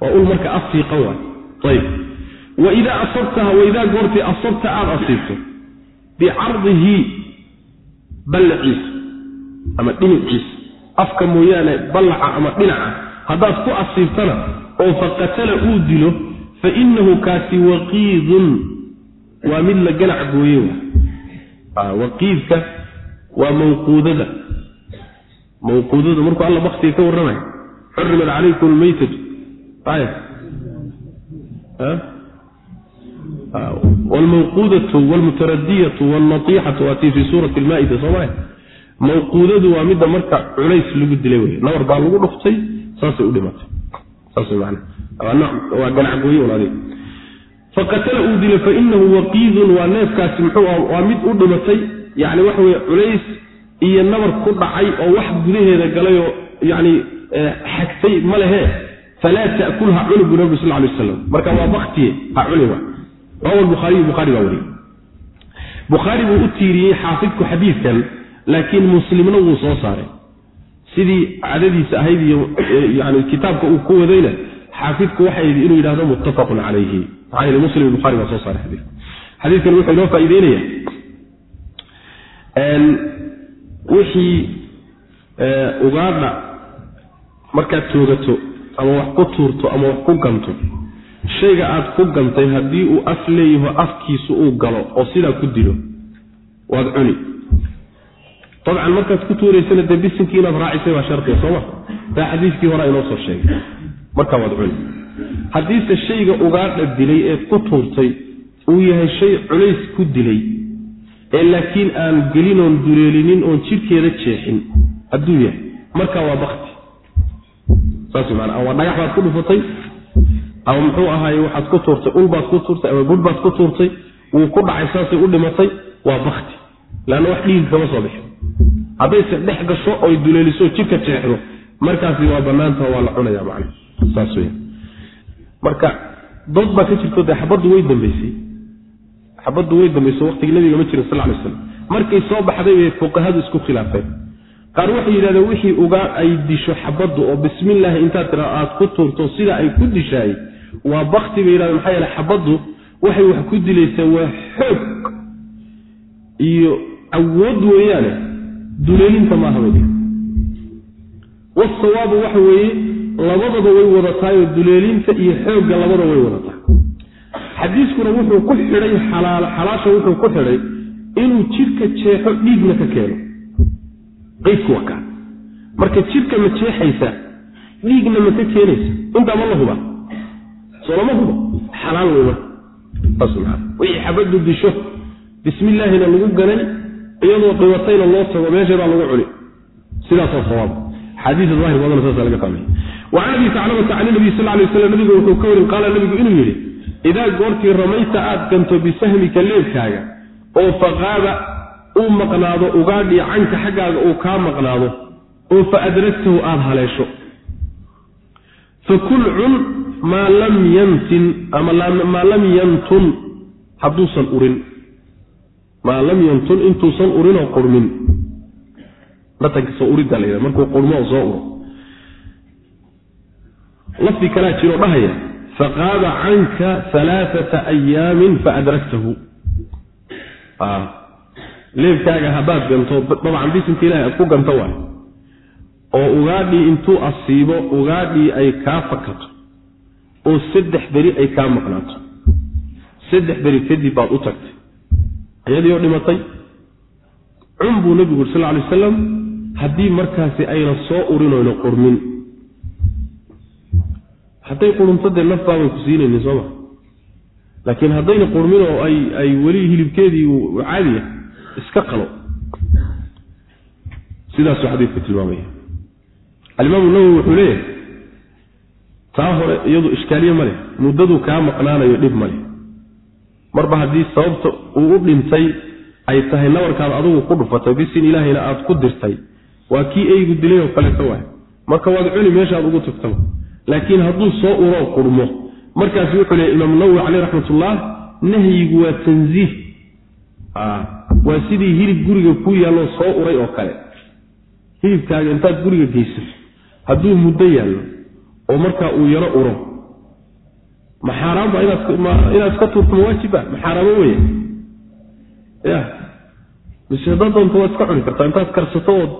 Waa ul marka af fiiqan waay. Ayib. Waidaa asabtaha waidaa goortii asabta aada asiibto bicardihi ballaciisa ama dhinaciisa afka mooyaane ballaca ama dhinaca haddaad ku asiibtana oo faqatala uu dilo fa innahu kaasi waqiidun. Waa mid la ganac gooye waqiidka waa mawquudada. Mawquudada markuu alla baktiga ka warramaya xurimat calaykum lmaytatu aya wlmawquudatu wlmutaradiyatu wlnatiixatu waatii fi suurati lmaa'ida soomaya mawquudadu waa midda marka culays lagu dilay wey nabar baa lagu dhuftay saasay u dhimatay. Saas man waa ganacgooye un adig faqatala uu dilay fainahu waqiidun waa neefkaasi muxuu waa mid u dhimatay yani waxa weye culays iyo nabar ku dhacay oo wax gudaheeda galay oo yani xagtay ma lehe falaa ta'kul ha cuni buu nabigu sal lay wasalam marka waa baktiye ha cuni wa. Rawa bukhaariyu bukhaari baa wariyey bukhaari buu u tiiriyey xaafidku xadiidkan laakiin muslimna wuu soo saaray. Sidii cadadiisa ahayd iyo yani kitaabka uu ku wadayna xaafidku waxay yidhi inuu yidhahdo muttafaqun calayhi. Maxaa yeele muslim bukhari baa soo saaray xadiidka xadiidkan wuxuu inoo faa'iideynaya wixii ugaadha markaad toogato ama wax ku tuurto ama wax ku ganto shayga aad ku gantay haddii uu af leeyaho afkiisu uu galo oo sidaa ku dilo waad cuni. Dabcan markaad ku tuuraysana dee inaad raacisay baa shardiga sooma taa xadiiskii horaa inoo soo sheegay markaa waad cuni haddiise shayga ugaadha dilay eed ku tuurtay uu yahay shay culays ku dilay. Ee laakiin aan gelin oon duleelinin oon jidhkeeda jeexin hadduu yahay. Markaa waa bakti. Saas maana ama dhagax baad ku dhufatay ama muxuu ahaaye waxaad ku tuurtay ul baad ku tuurtay ama budh baad ku tuurtay wuu ku dhacay saasay u dhimatay. Waa bakti. Leanna wax dhiigi kama soo bixin. Haddayse dhex gasho oy duleeliso jidhka jeexdo. Markaasi waa banaanta waa la cunaya macna marka dood baa ka jirto dee xabaddu way dambaysay. Xabaddu way dambayso waqtigii nabiga ma jirin sal lay slam markay soo baxday bay fuqahadu isku khilaafeen qaar waxay yidhahdeen wixii ugaa ay disho xabaddu oo bismillaahi intaad tira aad ku tuurto sida ay ku dishaay waa bakti bay yidhahdeen. Maxaa yeele xabaddu waxay wax ku dilaysaa waa xoog iyo awood weeyaane. Duleelinta maaha bay wasawaabu waxa weeye labadaba way wadataayoo duleelinta iyo xoogga labada way wadataa. Xadiiskuna wuxuu ku xidhay xalaasha wuxuu ku xidhay inuu jidhka jeexo dhiigna ka keeno. Qaydku waa kaa. Marka jidhka ma jeexaysa dhiigna ma ka keenaysa intaa la huba. Soo huba xalaal wey marka saas wixii xabaddu disho bismillaahina lagu ganay iyadoo dhibatayna loo tago meesheedaa lagu cuni. Sidaasaa sawaab. Xadiis daahir badan saasa laga fahmay wacan abi taclamata can nabiy sal lay waslam nabiga wuxuu ka warin qaala nabigu inuu yidhi idaa goortii ramayta aad ganto bisahmika leebkaaga oo faqaada uu maqnaado ugaadhii canka xaggaaga uu kaa maqnaado oo fa adragtahu aada haleesho fakul cun maa lam yantin ama maa lam yantun hadduusan urin maa lam yantun intuusan urinoo qurmin dhatanka soo uriddaa la yidhaha markuu qurmo oo soo uro lafdi kalaa jiroo dhahaya faqaada canka alaaata ayaamin faadragtahu leebkaaga haddaad ganto dabcan bisinka ilahay aad ku ganto waay. Oo ugaadhii intuu asiibo ugaadhii ay kaa fakato oo saddex beri ay kaa maqnaato. Saddex beri kadib baad u tagtay. Iyadii oo dhimatay cun buu nebigu uri sal ly wasalam haddii markaasi ayna soo urin oyna qurmin hadday qurunto dee naf baabay ku siinaynin sooma laakiin haddayna qurmin oo ay ay weli hilibkeedii caadiya iska qalo. Sidaasuu xadiidku tilmaamaya. Alimaamu nawowi wuxuu leeyahay taa hore iyadu ishkaaliye ma leh muddaduu kaa maqnaanayo dhib ma leh. Marba haddii sababta uu u dhintay ay tahay nabarkaad adigu ku dhufatay bisin ilaahayna aad ku dirtay waa kii eygu dilay oo kaleeto waay. Marka waad cuni meeshaad ugu tagtaba laakiin hadduu soo uroo qurmo markaas wuxuu leey imaam nawowi caleyh raxmatullah nahyigu waa tanziih. Waa sidii hilib guriga ku yaalloo soo uray oo kale. Hilibkaaga intaad guriga geysato hadduu muddo yaallo oo markaa uu yaro uro. Ma xaaraanba inaad iska tuurto mawaajiba ma xaaraamo weya ya mise haddaad doonto waad iska cuni kartaa. Intaad karsato ood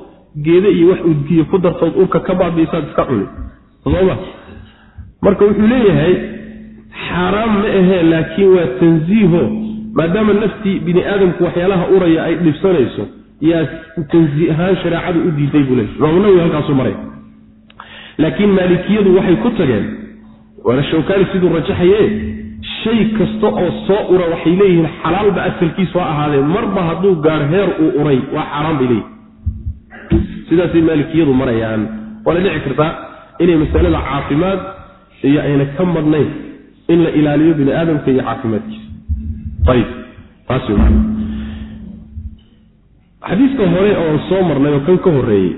geede iyo wax udgiyo ku dartood urka ka baabiisaad iska cuni sooma marka wuxuu leeyahay xaaraam ma ahee laakiin waa tanziiho maadaama naftii bini aadamku waxyaalaha uraya ay dhibsanayso yaa tanzii ahaan shareecadu u diiday buu leeyahy imaamu nawowi halkaasuu maray. Laakiin maalikiyadu waxay ku tageen waana shawkaani siduu rajaxaye shay kasta oo soo ura waxay leeyihiin xalaalba asalkiisu ha ahaadee marba hadduu gaar heer uu uray waa xaaraan bay leeyihiin sidaasay maalikiyadu marayaan. Waana dhici kartaa inay masalada caafimaad iyo ayna ka madnayn in la ilaaliyo bini aadamka iyo caafimaadkiisa. Ayib taas wey xadiiska hore oon soo marnay oo kan ka horreeyey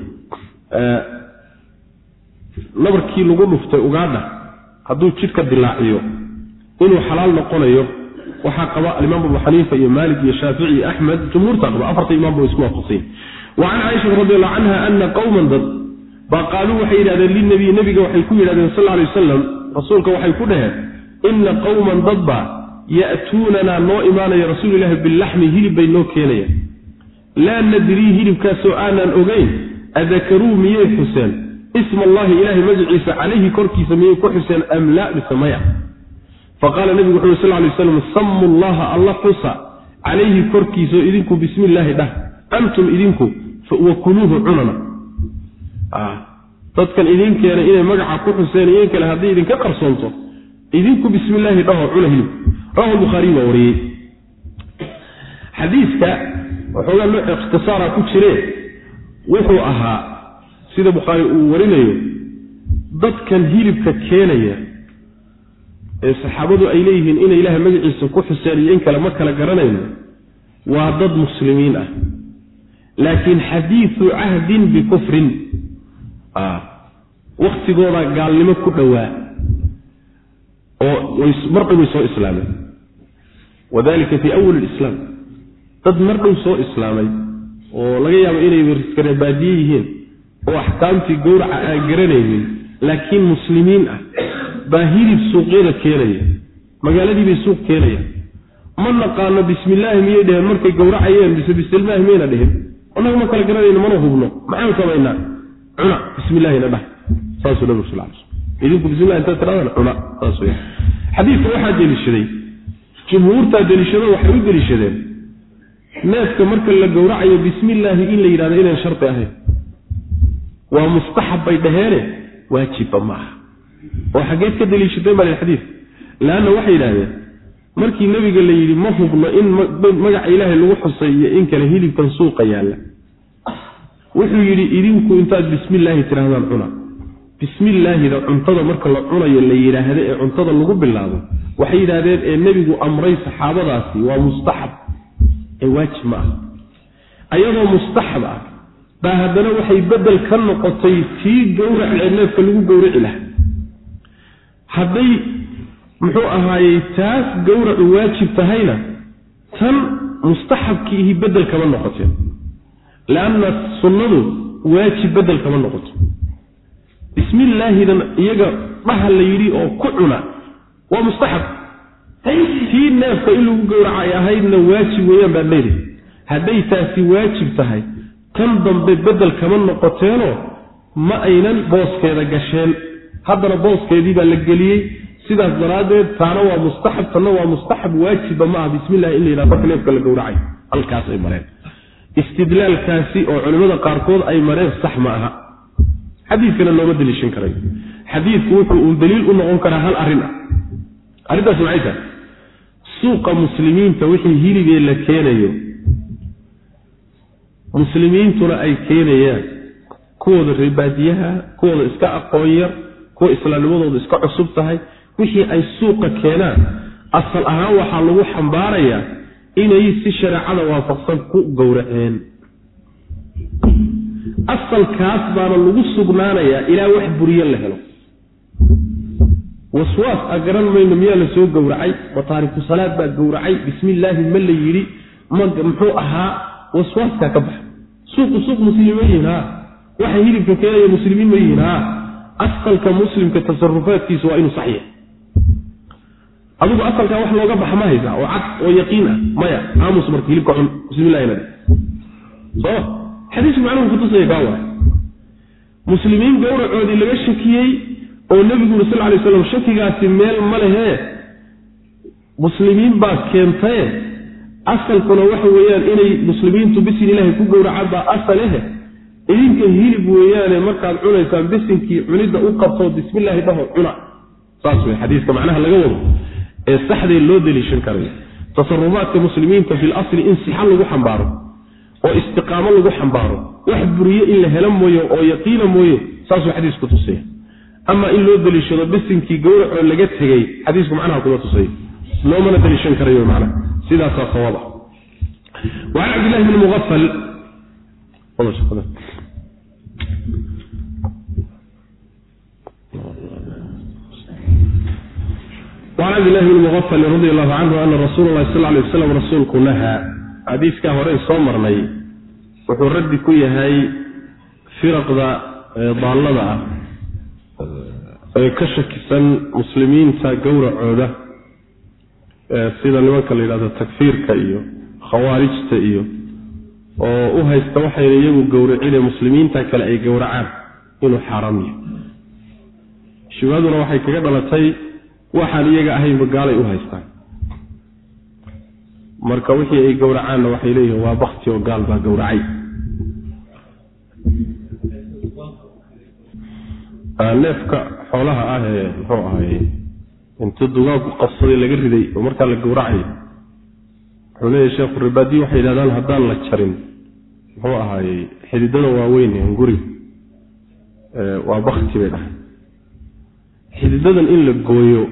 nabarkii lagu dhuftay ugaadha hadduu jidhka dilaaciyo inuu xalaal noqonayo waxaa qaba alimaam abu xaniifa iyo maalik iyo shaafici iyo axmed jumhuurtaa qaba afarta imaam ba isku waafaqsayn wa can caaishata radi allahu canha ana qowman dad baa qaaluu waxay yidhahdeen linabiy nebiga waxay ku yidhahdeen sal alay wasalam rasuulka waxay ku dhaheen ina qowman dad baa ya'tuunanaa noo imaanaya rasuulilahi bilaxmi hilib bay noo keenayaan laa nadrii hilibkaasoo aanaan ogeyn adakaruu miyay xuseen? Isma allahi ilaahay magaciisa calayhi korkiisa miyay ku xuseen am laa mise maya faqaala nebigu wuxu uri sal lay slam sammu llaha alla xusa calayhi korkiisaoo idinku bismi illaahi dhah. Antum idinku wakuluuhu cunana dadkan idin keena inay magaca ku xuseen iyo in kale haddii idinka qarsoonto idinku bismi illaahi dhaho cuna hilib. Rawahu baa wariyey. Xadiiska waxoogaa nooc ikhtisaara ku jire wuxuu ahaa sida bukhaari uu warinayo dadkan hilibka keenaya ee saxaabadu ay leeyihiin inay ilaahay magaciisa ku xuseen iyo in kale ma kala garanayno waa dad muslimiin ah. Laakiin xadiidu cahdin bikufrin waktigooda gaalnimo ku dhowaa oo mardhow bay soo islaameen wadalika fii awali lislaam dad mardhow soo islaamay oo laga yaabo inay riskareebaadiye yihiin oo axkaamtii gowraca aan garanaynin laakiin muslimiin ah baa hilib suuqyada keenaya magaaladii bay suuq keenaya. Ma naqaano bismillaahi miyay dheheen markay gowracayeen bise bisilmaahi mayna dhihin annaga ma kala garanayno mana hubno. Maxaan samaynaa cuna. Bismillahina dhah saasuu nabig sal l idinku bismillahi intaad tiradaan cuna. Saas weya xadiidka waxaa deliishaday. Jumhuurtaa deliishado waxay u deliishadeen. Neefka marka la gowracayo bismillaahi in la yidhahdo inayn shardi ahayn. Waa mustaxab bay dhaheene waajibba ma aha oo xaggeed ka deliishateen baa xadiid. Leanna waxay yidhahdeen markii nebiga la yidhi ma hubno in magaca ilaahay lagu xusay iyo in kale hilibkan suuqa yaalla wuxuu yidhi idinku intaad bismillaahi tidhahdaan cuna. Bismillaahida cuntada marka la cunayo la yidhaahdo ee cuntada lagu bilaabo waxay yidhaahdeen ee nebigu amray saxaabadaasi waa mustaxab ee waajib ma ah ayadoo mustaxab ah baa haddana waxay beddel ka noqotay tii gowrac ee neefka lagu gowraci lahaa. Hadday muxuu ahaayey taas gowracu waajib tahayna tan mustaxabkiihi beddel kama noqoteen leanna sunnadu waajib beddel kama noqoto. Bismillaahidan iyaga dhaha la yidhi oo ku cuna waa mustaxab. Tii neefka in lagu gowraca ay ahaydna waajib weeyaan baad leedahay hadday taasi waajib tahay tan dambe beddel kama noqoteenoo ma aynan booskeeda gasheen. Haddana booskeedii baa la geliyey. Sidaas daraaddeed taana waa mustaxab tanna waa mustaxab waajibba ma aha. Bismillahi in la yidhaha marka neefka la gowracay halkaas ay mareen istidlaalkaasi oo culimmada qaarkood ay mareen sax ma aha. Xadiidkana looma deliishan karayo xadiidku wuxuu uu daliil u noqon karaa hal arrin ah. Arrintaas maxay tahay? Suuqa muslimiinta wixii hilibee la keenayo muslimiintuna ay keenayaan kuwooda reebaadiyaha kuwooda iska aqoon yar kuwa islaamnimadooda iska cusub tahay. Wixii ay suuqa keenaan asal ahaan waxaa lagu xambaarayaa inay si shareecada waafaqsan ku gowraceen. Asalkaas baana lagu sugnaanayaa ilaa wax buriye la helo. Waswaas a garan mayno miyaa la soo gowracay? Ma taariku salaad baa gowracay? Bismillaahi ma la yidhi? Ma muxuu ahaa? Waswaaskaa ka baxa suuqu suuq muslimiin ma yihiin ha waxa hilibka keenaya muslimiin ma yihiin ha asalka muslimka tasarufaadkiisa waa inuu sax yahay adigu asalkaa wax looga baxa ma haysaa oo cad oo yaqiin ah. Maya aamus marka hilibka cun. Bismillahina soo xadiisku macnuhu kutusaya kaa waay. Muslimiin gowracoodii laga shakiyey oo nebigu uri sal lay slam shakigaasi meel ma lehee muslimiin baa keentaye asalkuna waxa weeyaan inay muslimiintu bisin ilaahay ku gowracaan baa asalehe idinka hilib weeyaane markaad cunaysaan bisinkii cunidda u qabto bismillaahi dhaho cuna. Saas wey xadiiska macnaha laga wado ee saxdee loo deliishan karayo tasarufaadka muslimiinta fil asli in sixa lagu xambaaro oo istiqaamo lagu xambaaro wax buriye in la helo mooye oo yaqiina mooye saasuu xadiisku tusaya ama in loo deliishado bisinkii gowracoo laga tegey xadiisku macnaha kuma tusay loomana deliishan karayo macnaha. Sidaasaa sawaaba wacan cabdillahi bni muqafal وعn cabdillahi bni muqafali radi allahu canhu ana rasuula lahi sal lay waslam rasuulku nahaa xadiiskaa horey soo marnay wuxuu raddi ku yahay firaqda daallada ah ee ka shakisan muslimiinta gowracooda sida nimanka la yidhahdo takfiirka iyo khawaarijta iyo oo u haysta waxayna iyagu gowracine muslimiinta kale ay gowracaan inuu xaaraam yahay shubhaduna waxay kaga dhalatay waxaan iyaga ahaynba gaalay u haystaan. Marka wixii ay gowracaanna waxay leeyihiin waa bakti oo gaal baa gowracay. Neefka xoolaha ah ee muxuu ahaye inta dugaagku qabsaday laga riday oo markaa la gowracayo wuxuu leeyahy sheekhu ribaadii waxay yidhahdaan haddaan la jarin. Muxuu ahaayey xididada waaweyn hunguriga waa bakti bay dhahay. Xididadan in la gooyo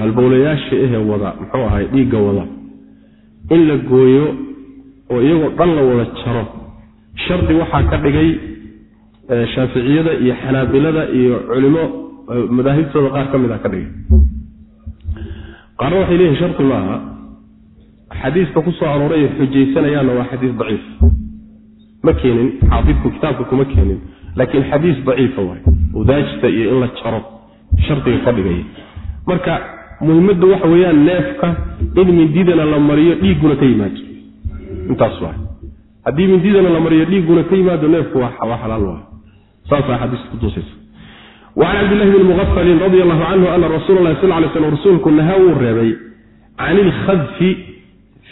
halbowlayaasha ahee wada muxuu ahay dhiigga wada. In la gooyo oo iyagoo dhan la wada jaro. Shardi waxaa ka dhigay shaaficiyada iyo xanaabilada iyo culimo madaahibtooda qaar ka mid a ka dhigay. Qaarna waxay leeyihiin shardi maaha. Xadiiska ku soo arooray ay xujaysanayaanna waa xadiis daciif. Ma keenin xaafidku kitaabka kuma keenin laakiin xadiis daciifa waay. Udaajta iyo in la jaro shardiga ka dhigaya marka muhimaddu waxa weeyaan neefka in mindidana la mariyo dhiigguna ka yimaado. Intaas waa haddii mindidana la mariyo dhiigguna ka yimaado neefku waa xalaal waa saasaa xadiiska kutusaysa wacan cabdillahi bni muqafalin radi allahu canhu ana rasuula lahi sal lay slam rasuulku nahaa wuu reebay. Can ilkhadfi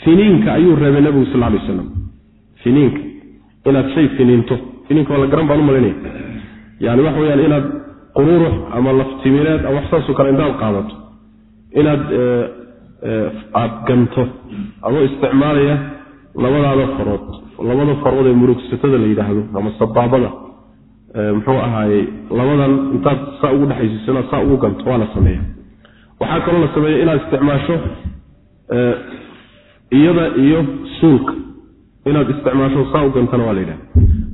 finiinka ayuu reebay nabigu sal lay slam finiinka. Inaad shay finiinto finiinka waa la garan baan u yani waxa weyaan inaad qururux ama laftimireed ama wax saasoo kale intaad qaadato inaad aada ganto adoo isticmaalaya labadaada farood. Labada farood ee murugsatada la yidhaahdo ama sabaabada. Muxuu ahaayey labadan intaad saa ugu dhexaysiiso inaad saa ugu ganto waa la sameeya. Waxaa kaloo la sameeya inaad isticmaasho iyada iyo suulka. Inaad isticmaasho saa u gantona waa la yidhahda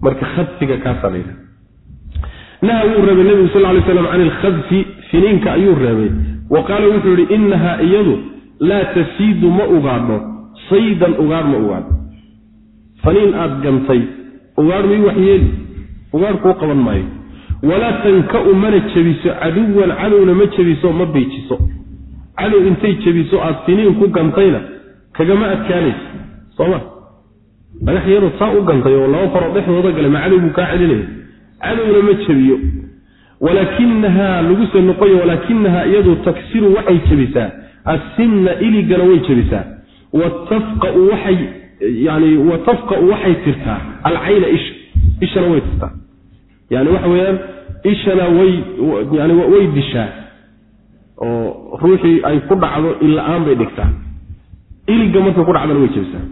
marka khadfiga kaasaa la yidhahda naha wuu reebay nebigu sal lay slam can ilkhadfi finiinka ayuu reebay wa qaala wuxuu yihi inaha iyadu laa tasiidu ma ugaadho saydan ugaadh ma ugaadho. Faniin aad gantay ugaadh may wax yeeli ugaadh kuu qaban maayo. Walaa tanka'u mana jebiso caduwan cadowna ma jebiso ma biijiso cadow intay jebiso aad finiin ku gantayna kagama adkaanaysa sooma dhagax yaroo saa u gantay oo laba faroo dhexdooda gale ma cadow buu kaa celinaya cadowna ma jebiyo walaakinahaa laguse noqoyo walaakinahaa iyadu taksiru waxay jebisaa assinna iligana way jebisaa. Watafqau waxay yani wa tafqa'u waxay tirtaa alcayna isha ishana way tirtaa. Yani waxa weeyaan ishana way yani way dishaa oo ruuxii ay ku dhacdo illa-aan bay dhigtaa. Iliga markay ku dhacdana way jebisaa.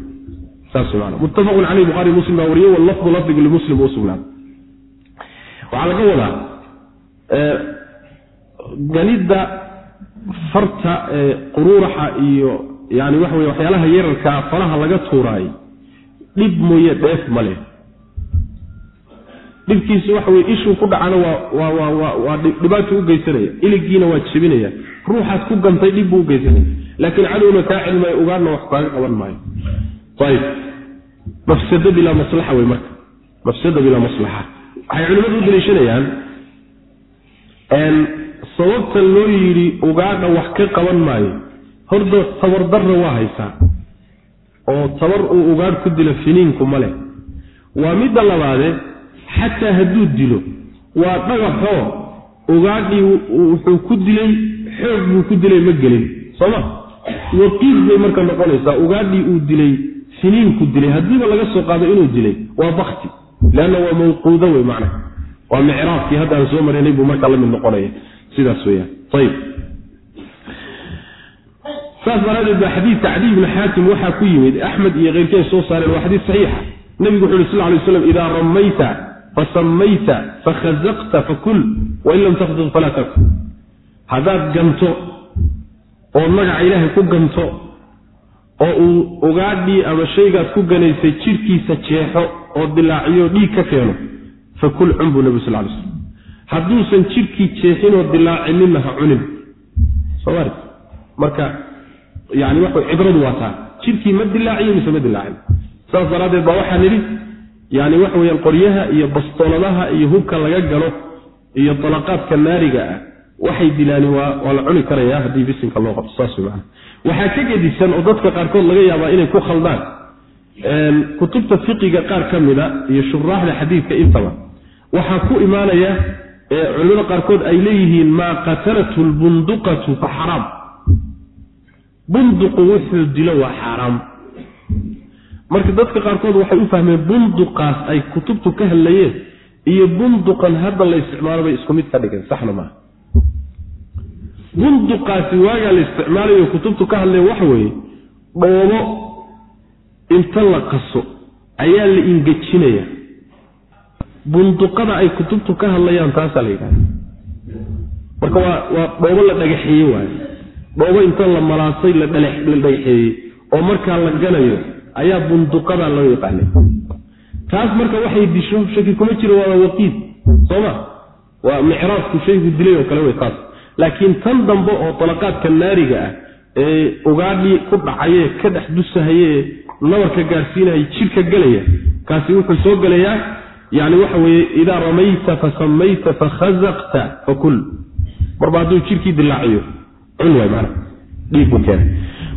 Saas man muttafaqun caleyh buhari muslim baa wariye wallafdu lafdigu limuslim sugnaaday waxaa laga wadaa ganidda farta ee quruuraxa iyo yani waxa weye waxyaalaha yararkaa faraha laga tuuraayo dhib mooye dheef ma leh. Dhibkiisu waxa weye ishuu ku dhacana waa waa waa waa dhibaato u geysanaya iligiina waa jebinaya. Ruuxaad ku gantay dhib buu u geysanaya. Laakiin cadowna kaa celmaayo ugaadhna wax kaaga qaban maayo. Ayib. Mafsado bilaa maslaxa wey marka. Mafsada bilaa maslaxa. Waxay culimmadu u daliishanayaan sababta loo yidhi ugaadha wax ka qaban maayo horda tabardarra waa haysaa oo tabar uu ugaadh ku dilo finiinku ma leh. Waa midda labaade xataa hadduu dilo waa dhagaxoo ugaadhii wuxuu ku dilay xoog buu ku dilay ma gelin. Sooma? Waqiid bay marka noqonaysaa ugaadhii uu dilay finiinku dilay. Haddiiba laga soo qaado inuu dilay waa bakti leanna waa mawquudo wey macna waa micraafkii hadda aan soo marinay buu markaa la noqonaya. Sidaas weyaan ayib saas daraadeed baa xadiidka cadiy bni xaakim waxaa ku yimid axmed iyo keyrkeen soo saareen waa xadiis saxiixa. Nebigu wuxu uhi sal lay slam idaa ramayta fasamayta fakhazaqta fakul wain lam takzaq falaa takul haddaad ganto ood magaca ilaahay ku ganto oo uu ugaadhii ama shaygaad ku ganaysay jidhkiisa jeexo oo dilaaciyo dhiig ka keeno fakul cun buu nebi sal lay slam hadduusan jidhkii jeexinoo dilaacininna ha cunin soomari marka yani waxa cibradu waa taa jidhkii ma dilaaciyo mise ma dilaacin saas daraaddeed baa waxaa nidhi yani waxa weyaan qoryaha iyo bastooladaha iyo hubka laga galo iyo dalaqaadka naariga ah waxay dilaani waa la cuni karaya haddii bisinka loo qabto saas man waxaa ka gedisan oo dadka qaarkood laga yaabaa inay ku khaldaan kutubta fiqiga qaar ka mida iyo shuraaxda xadiidka intaba waxaa ku imaanaya culimada qaarkood ay leeyihiin maa qatalathu lbunduqatu fa xaraam. Bunduqu wuxuu dilo waa xaaraam. Marka dadka qaarkood waxay u fahmeen bunduqaas ay kutubtu ka hadlayeen iyo bunduqan hadda la isticmaalo bay isku mid ka dhigeen saxna maaha. Bunduqaasi waagaa la isticmaalayo kutubtu ka hadleen waxa weeye dhoobo inta la qaso ayaa la ingejinaya bunduqada ay kutubtu ka hadlayaan taasaa la yidhahda marka waa waa dhoobo la dhagaxeeye waayo. Dhoobo inta la malaasay la dhagaxeeyey oo markaa la ganayo ayaa bunduqada loo yaqaanay. Taas marka waxay disho shaki kuma jiro waa waqiid sooma waa micraafku shaygu dilay oo kale wey taas laakiin tan dambe oo dalaqaadka naariga ah ee ugaadhii ku dhacaye ka dhex dusahaye nabarka gaadhsiinaya jidhka gelaya kaasi wuxuu soo gelayaa yani waxa weeye idaa ramayta fasamayta fakhazaqta fakul marba hadduu jidhkii dilaaciyo. Cun waay maana dhiig buu keenay.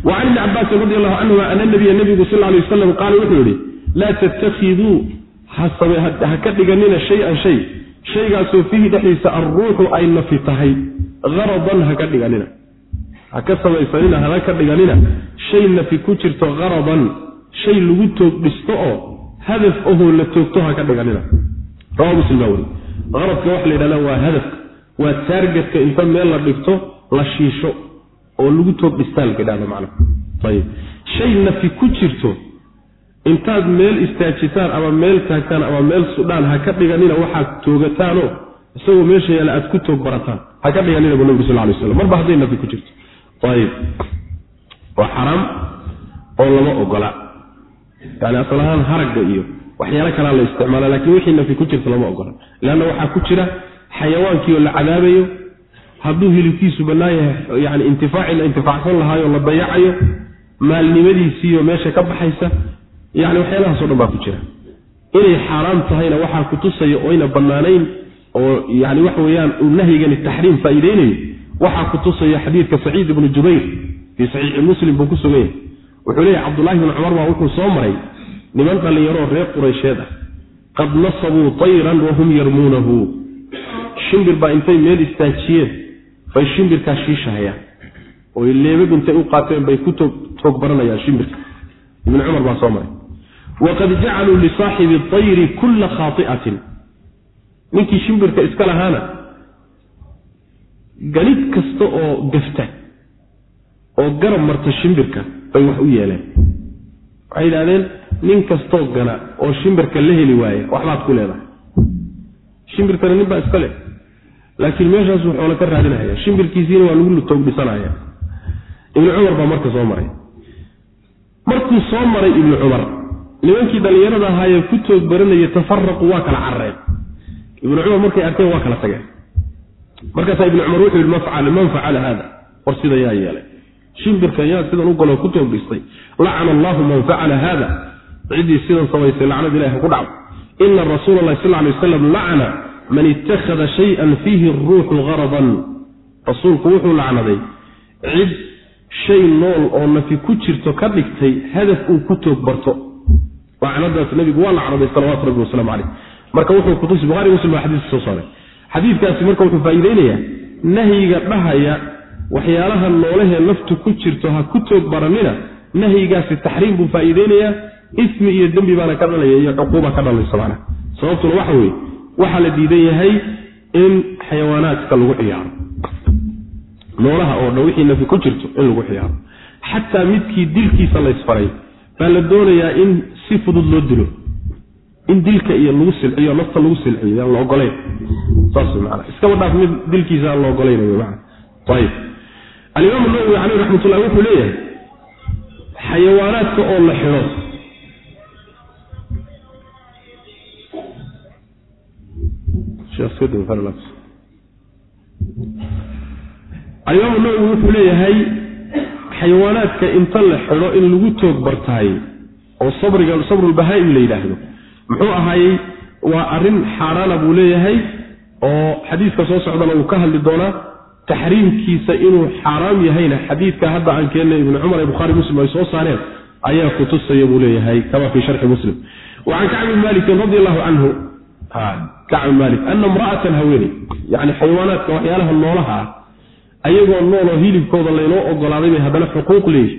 Wa can ibni cabaasin radi allahu canhuma ana nabiya nabigu sal lay wasalam qaala wuxuu yihi laa tattakiduu ha ka dhiganina shay-an shay. Shaygaasoo fiihi dhexdiisa alruuxu ay nafi tahay. Aradan ha ka dhiganina. Ha ka samaysanina hana ka dhiganina. Shay nafi ku jirto haradan shay lagu toog dhisto oo hadaf ahoo la toogto ha ka dhiganina. Rawa muslim baa weri haradka waxa la yidhahda waa hadafka waa taargetka inta meel la dhigto la shiisho oo lagu toog dhistaa la yidhahda macnaha. Ayib. Shay nafi ku jirto intaad meel istaajitaan ama meel taagtaan ama meel sudhaan ha ka dhiganina waxaad toogataanoo isagoo meesha yaalla aad ku toog barataan ha ka dhiganina bu nabig sal lay slam marba hadday nafi ku jirto. Ayib. Waa xaraam oo lama ogola yani asal ahaan haragga iyo waxyaalo kalaa la isticmaala laakiin wixii nafi ku jirta lama ogola. Leanna waxaa ku jira xayawaankii oo la cadaabayo hadduu hilibkiisu bannaan yani intifaaci la intifaacsan lahaayo la dayacayo maalnimadiisiiyo meesha ka baxaysa yani waxyaalahaasoo dhan baa ku jira. Inay xaaraam tahayna waxaa kutusaya oyna bannaanayn oo yani waxa weeyaan uu nahyigani taxriim faa'iideynayo waxaa kutusaya xadiidka saciid ibnu jubayr fii saxiixi muslim buu ku sugan yahay wuxuu leeyahy cabdullahi bnu cumar baa wuxuu soo maray niman dhallinyaroo reer quraysheed ah. Qad nasabuu tayran wahum yarmuunahu. Shimbir baa intay meel istaajiyeen bay shimbirkaa shiishahayaan. Oy leebab intay u qaateen bay ku toog baranayaan shimbirka. Ibnu cumar baa soo maray. Waqad jacaluu lisaaxibi tayri kulla khaai'atin ninkii shimbirka iska lahaana ganid kasta oo gafta oo garab marta shimbirka bay wax u yeeleen. Waxay yidhahdeen nin kastoo gana oo shimbirka la heli waaya waxbaad ku leedahay. Shimbirkana nin baa iska leh. Laakiin meeshaasuu xoola ka raadinaya shimbirkiisiina waa lagu toog dhisanaya ibnu cumar baa marka soo maray. Markuu soo maray ibnu cumar nimankii dhallinyarada ahaayee ku toog baranaya tafaraqu waa kala carareen ibnu cumar markay arkeen waa kala tageen markaasaa ibnu cumar wuxuu yihi man facala haada. War sida yaa yeelay shimbirkan yaa sidan u galoo ku toog dhistay. Lacana allahu man facala haada ciddii sidan samaysay lacnad ilahi ha ku dhacdo ina rasuula allahi sal lay wasalam lacana man ittakhada shayan fiihi ruuxu haradan rasuulku wuxuu lacnaday cid shay nool oo nafi ku jirto ka dhigtay hadaf uu ku toog barto. Lacnadaas nabigu waa lacnaday salawatu rabbi wasalaamu caleyh marka wuxuu kutusi buhari muslim baa soo saaray. Xadiidkaasi marka wuxuu faa'iideynayaa nahyiga dhahaya waxyaalaha noolahee naftu ku jirto ha ku toog baranina nahyigaasi taxriim buu faa'iideynayaa ismi iyo dembi baana ka dhalaya iyo cuquuba ka dhalaysa macnaha sababtuna waxa weeye waxaa la diidan yahay in xayawaanaadka lagu ciyaaro. Noolaha oo dhan wixii nafi ku jirto in lagu ciyaaro. Xataa midkii dilkiisa laysfaray baa la doonayaa in si fudud loo dilo. In dilka iyo lagu silciyo nafta lagu silciyo yaan la saas maana iskaba dhaaf mid dilkiisa aan la ogolayn mana ayib alimaam nawowi caleyh raxmatullah wuxuu leeyahay xayawaanaadka oo la xidho imaamu nawowi wuxuu leeyahay xayawaanaadka inta la xido in lagu toog bartaay oo sabriga sabrulbahaa-im la yidhaahdo muxuu ahaayey waa arrin xaaraana buu leeyahay oo xadiiska soo socdana uu ka hadli doonaa taxriimkiisa inuu xaaraam yahayna xadiidka hadda aan keennay ibni cumar ee bukhaari muslim ay soo saareen ayaa kutusaya buu leeyahay kama fii sharxi muslim. Wa can kacbi malikin radi allahu canhu kacbi malik ana imra'atan haweeney yani xayawaanaadka waxyaalaha noolaha ah ayagoo nooloo hilibkooda laynoo ogolaaday bay haddana xuquuq leeyihi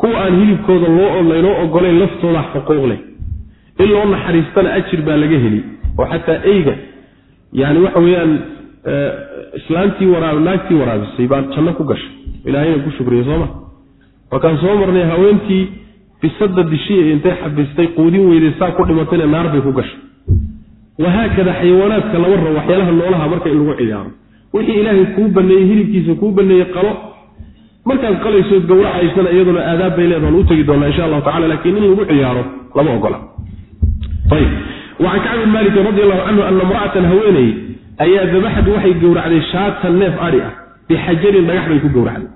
kuwa aan hilibkooda laynoo ogolayn laftooda xuquuq leh. In loo naxariistana ajir baa laga heli oo xataa eyga yani waxa weeyaan islaantii waraab naagtii waraabisay baa janno ku gashay. Ilaahayna ku shukriya sooma markaan soo marnay haweentii bisada dishiya intay xabistay quudin weyday saa ku dhimatayna naar bay ku gashay. Wahaakada xayawaanaadka lama rabo waxyaalaha noolaha marka in lagu ciyaaro. Wixii ilaahay kuu baneeyey hilibkiisa kuu baneeyey qalo. Markaad qalaysood gawracaysana iyaduna aadaab bay leedahan u tegi doonaa insha allahu tacala laakiin in lagu ciyaaro lama ogola. Ayb wacan kacbi maalikin radi allahu canhu ana imra'atan haweeney ayaa dabaxad waxay gowracday shaatan neef adhi ah bixajarin dhagax bay ku gowracday.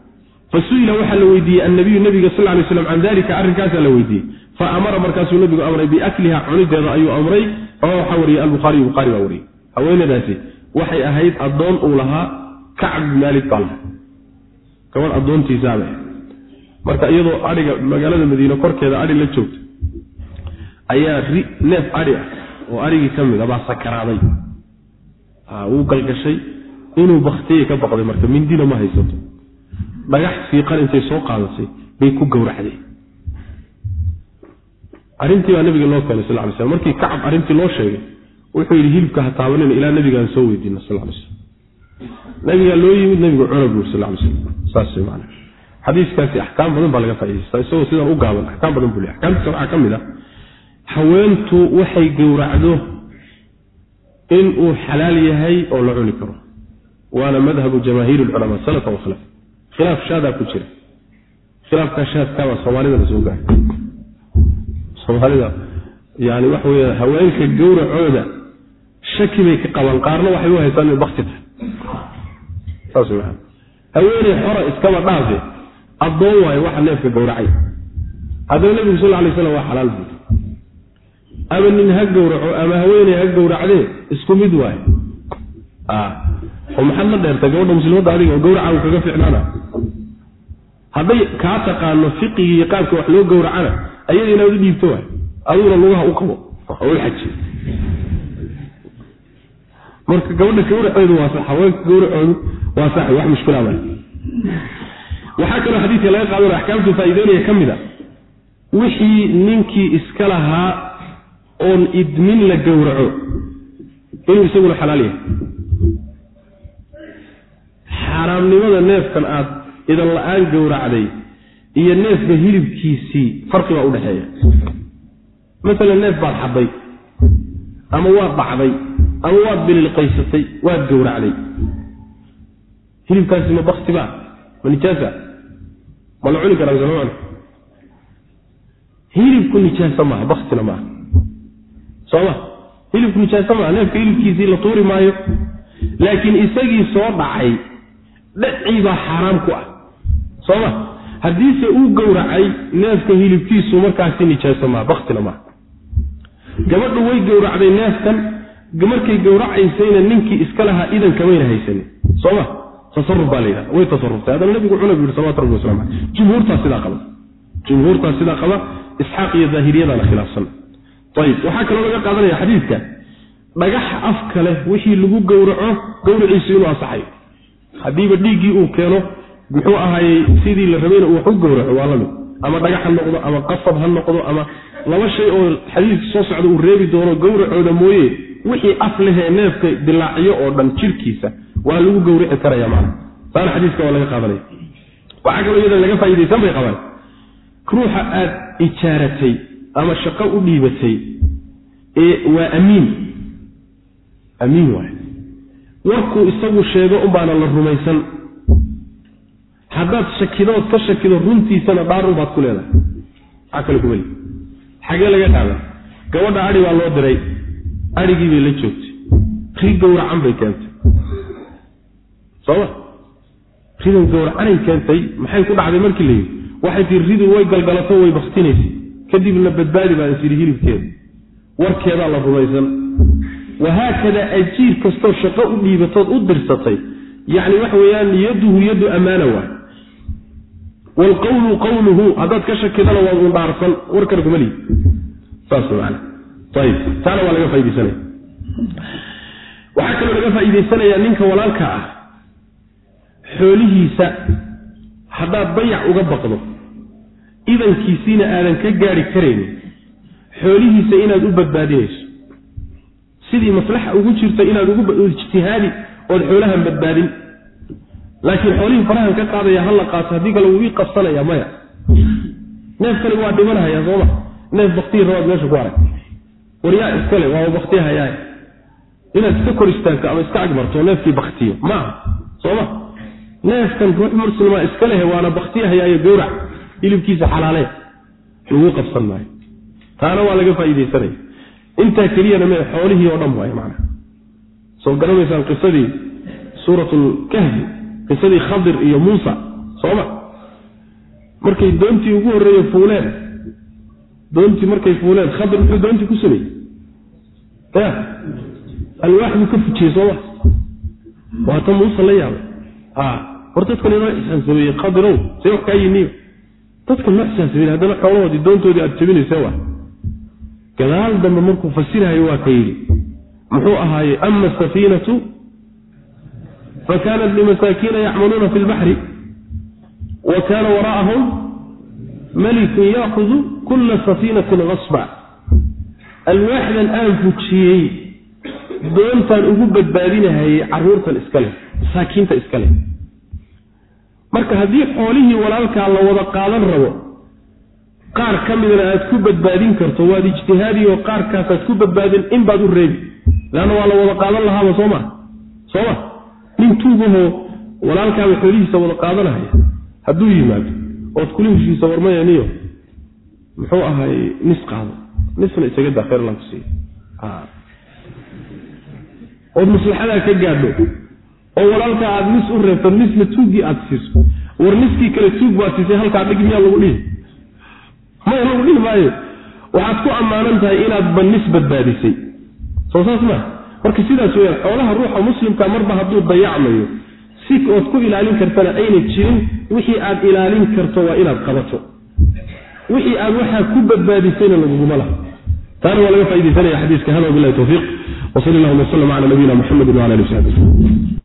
Fa su'ila waxaa la weydiiyey annabiyu nabiga sal lay slam can dalika arrinkaasaa la weydiiyey. Fa amara markaasuu nabigu amray biakliha cunideeda ayuu amray oo waxaa wariyey albukhaariy bukhaari baa wariyey. Haweenadaasi waxay ahayd addoon uu lahaa kacb maalik baa lahaa. Gabadh addoontiisaaba marka iyadoo adhiga magaalada madiine korkeeda adhi la joogta ayaa neef adhi ah oo adhigii ka mid a baa sakaraaday wuu galgashay inuu baktiyay ka baqday marka mindina ma haysato. Dhagax fiiqan intay soo qaadasay bay ku gowracday arrintii baa nabiga loo keenay sal ly slam markii kacab arrintii loo sheegay wuxuu yidhi hilibka ha taabanina ilaa nabigaan soo weydiina sal ly slam nabigaa loo yimid nabigu cuna buur sal ly slam saas man xadiiskaasi axkaam badan baa laga faaidaysta isagoo sidan u gaaban axkaam badan buu le axkaamtiisa waxaa ka mid a haweentu waxay gowracdo in uu xalaal yahay oo la cuni karo. Waana madhabu jamaahiir lculamaa salafan wakhalaf khilaaf shaadaa ku jira. Khilaafkaa shaadkaabaa soomaalida la soo gaaray. Soomaalida yani waxa weya haweenka gowracooda shaki bay ka qabaan qaarna waxay u haystaan inay bakti tahay. Saas maa haweeney xora iskaba dhaafe addoon waayo waxa neefka gowracay. Haddana nebigu sal lay slam waa xalaal buuri ama nin ha gowraco ama haweeney ha gowracdee isku mid waayo oo maxaad la dheertay gabadha muslimadda adiga oo gowraca uu kaga ficnaana hadday kaa taqaano fiqigii iyo qaabka wax loo gowracana ayada inaad u dhiibto waay. Aduguna lugaha u qabo oo u xaji. Marka gabadha gawraceedu waa sax haweenka gawracoodu waa sax wax mushkila male waxaa kaloo xadiidka laga qaadana axkaamtu faa'iideynaya ka mid a. Wixii ninkii iska lahaa oon idmin la gowraco inuu isaguna xalaal yahay. Xaaraamnimada neefkan aad idan la'aan gowracday iyo neefka hilibkiisii farqi baa udhexeeya masalan neef baad xaday ama waad dhacday ama waad bililqaysatay waad gowracday. Hilibkaasi ma bakti ba ma nijaasa? Ma la cuni karaa misema hilibku nijaasa maaha baktina maaha sooma. Hilibku nijaasa maaha neefka hilibkiisii la tuuri maayo. Laakiin isagii soo dhacay dhacii baa xaaraam ku ah. Sooma. Haddiise uu gowracay neefka hilibkiisu markaasi nijaaso maaha baktina maaha gabadhu way gowracday neefkan. Markay gowracaysayna ninkii iska lahaa idan kamayna haysanin sooma. Tasaruf baa la yidhahda way tasaruftay haddana nabigu cuna bu yihi salawatu rabbi wasalam aleh jumhuurtaa sidaa qaba. Jumhuurtaa sidaa qaba. Isxaaq iyo daahiriyadaana khilaafsan ayib waxaa kaloo laga qaadanaya xadiidka. Dhagax afka leh wixii lagu gowraco gowraciisu inuu asaxayo haddiiba dhiiggii uu keeno muxuu ahaayey sidii la rabayna uu wax u gowraco waa la mid ama dhagax ha noqdo ama qasab ha noqdo ama laba shay oo xadiidka soo socda uu reebi doono gowracooda mooye wixii af lehee neefka dilaaciyo oo dhan jirkiisa waa lagu gowrici karaya maana. Taana xadiiska waa laga qaadanaya. Waxaa kaloo iyada laga faaidaysan bay qabaan. Ruuxa aad ijaaratay ama shaqo u dhiibatay ee waa amiin. Amiin waay. Warkuu isagu sheego unbaana la rumaysan. Haddaad shakidood ka shakido runtiisana dhaarun baad ku leedahay. Maxaa kale kumeli xagee laga dhaaban gabadha adhi baa loo diray. Adhigii bay la joogtay. Ri gowracan bay keentay. Soma ridan gowracanay keentay. Maxay ku dhacday markii la yidhi? Waxay tii ridu way galgalato way baktinaysay kadibna badbaadi baan is hilibkeeda. Warkeedaa la rumaysan. Wahaakada ajiir kastoo shaqo u dhiibatood u dirsatay yacni waxa weeyaan yaduhu yadu ammaana waay waalqawlu qawluhu haddaad ka shakidana waad un dhaarsan warkana kuma liid saas man ayib taana waa laga faidaysanaya waxaa kaloo laga faa'iidaysanayaa ninka walaalka ah xoolihiisa haddaad dayac uga baqdo idankiisiina aadan ka gaari karaynin xoolihiisa inaad u badbaadinayso sidii maslaxa ugu jirta inaad ugu ijtihaadi ood xoolahan badbaadin. Laakiin xoolihii farahan ka qaadaya ha la qaato haddii kale wuu ii qabsanaya maya. Neefkani waa dhimanhayaa sooma neef baktiyi rabaad meesha ku arag. Waryaa iskale waa baktihayaa inaad iska kor istaagto ama iska agmarto neefkii baktiyo maaha sooma neefkan ruux muslima iska lehe waana baktiyahayaayo gowrac hilibkiisa xalaalee lagu qabsan maayo. Taana waa laga faa'iidaysanaya. Intaa keliyana me xoolihii oo dhan waay macana soo garanaysaan qisadii suuratlkahfi qisadii khadir iyo muusa sooma markay doontii ugu horreeye fuuleen. Doontii markay fuuleen khadir muxuu doontii ku sameeyey ya alwaax buu ka fujiyey sooma waata muuse la yaabay. A war dadkan inoo ixsaan sameeyey khadirow see wax kaa yimiyo ixsaan sameeyey haddana xoolahoodii doontoodii aada jabinaysa waa. Gadaal dambe markuu fasirahayo waa ka yidhi muxuu ahaaye ama asafiinatu fakanat limasaakiina yacmaluuna fi lbaxri wa kaana waraa'ahum malikun yaakudu kula safiinatin kasba alwaaxdan aan fujiyey doontaan ugu badbaadinahayey caruurtan iska leh masaakiinta iska leh marka haddii xoolihii walaalkaa la wada qaadan rabo qaar ka midna aad ku badbaadin karto waad ijtihaadi oo qaarkaasaad ku badbaadin in baad u reebi. Leanna waa la wada qaadan lahaaba soo ma? Soo ma? Nin tuugahoo walaalkaaba xoolihiisa wada qaadanahaya hadduu yimaado ood kula heshiisa warmayaniyo muxuu ahay nis qaado nisna isaga daa khayr laan ku siiya ood maslaxadaa ka gaadho oo walaalkaa aada nis u reebto nisna tuuggii aada siiso war niskii kale tuug baad siisay halkaa dhig miyaa lagu dhihi. Maya lagu dhihi maayo. Waxaad ku ammaanan tahay inaadba nis badbaadisay. Soo saas maa marka sidaas weyaan xoolaha ruuxa muslimka marba hadduu dayacmayo si ood ku ilaalin kartana ayna jirin wixii aad ilaalin karto waa inaad qabato. Wixii aad waxaa ku badbaadisayna laguguma laha. Taana waa laga faa'idaysanaya xadiiska. Hada wabilahi towfiiq wsal allahuma wslm cala nabiyina muxamedi wala ali saxbi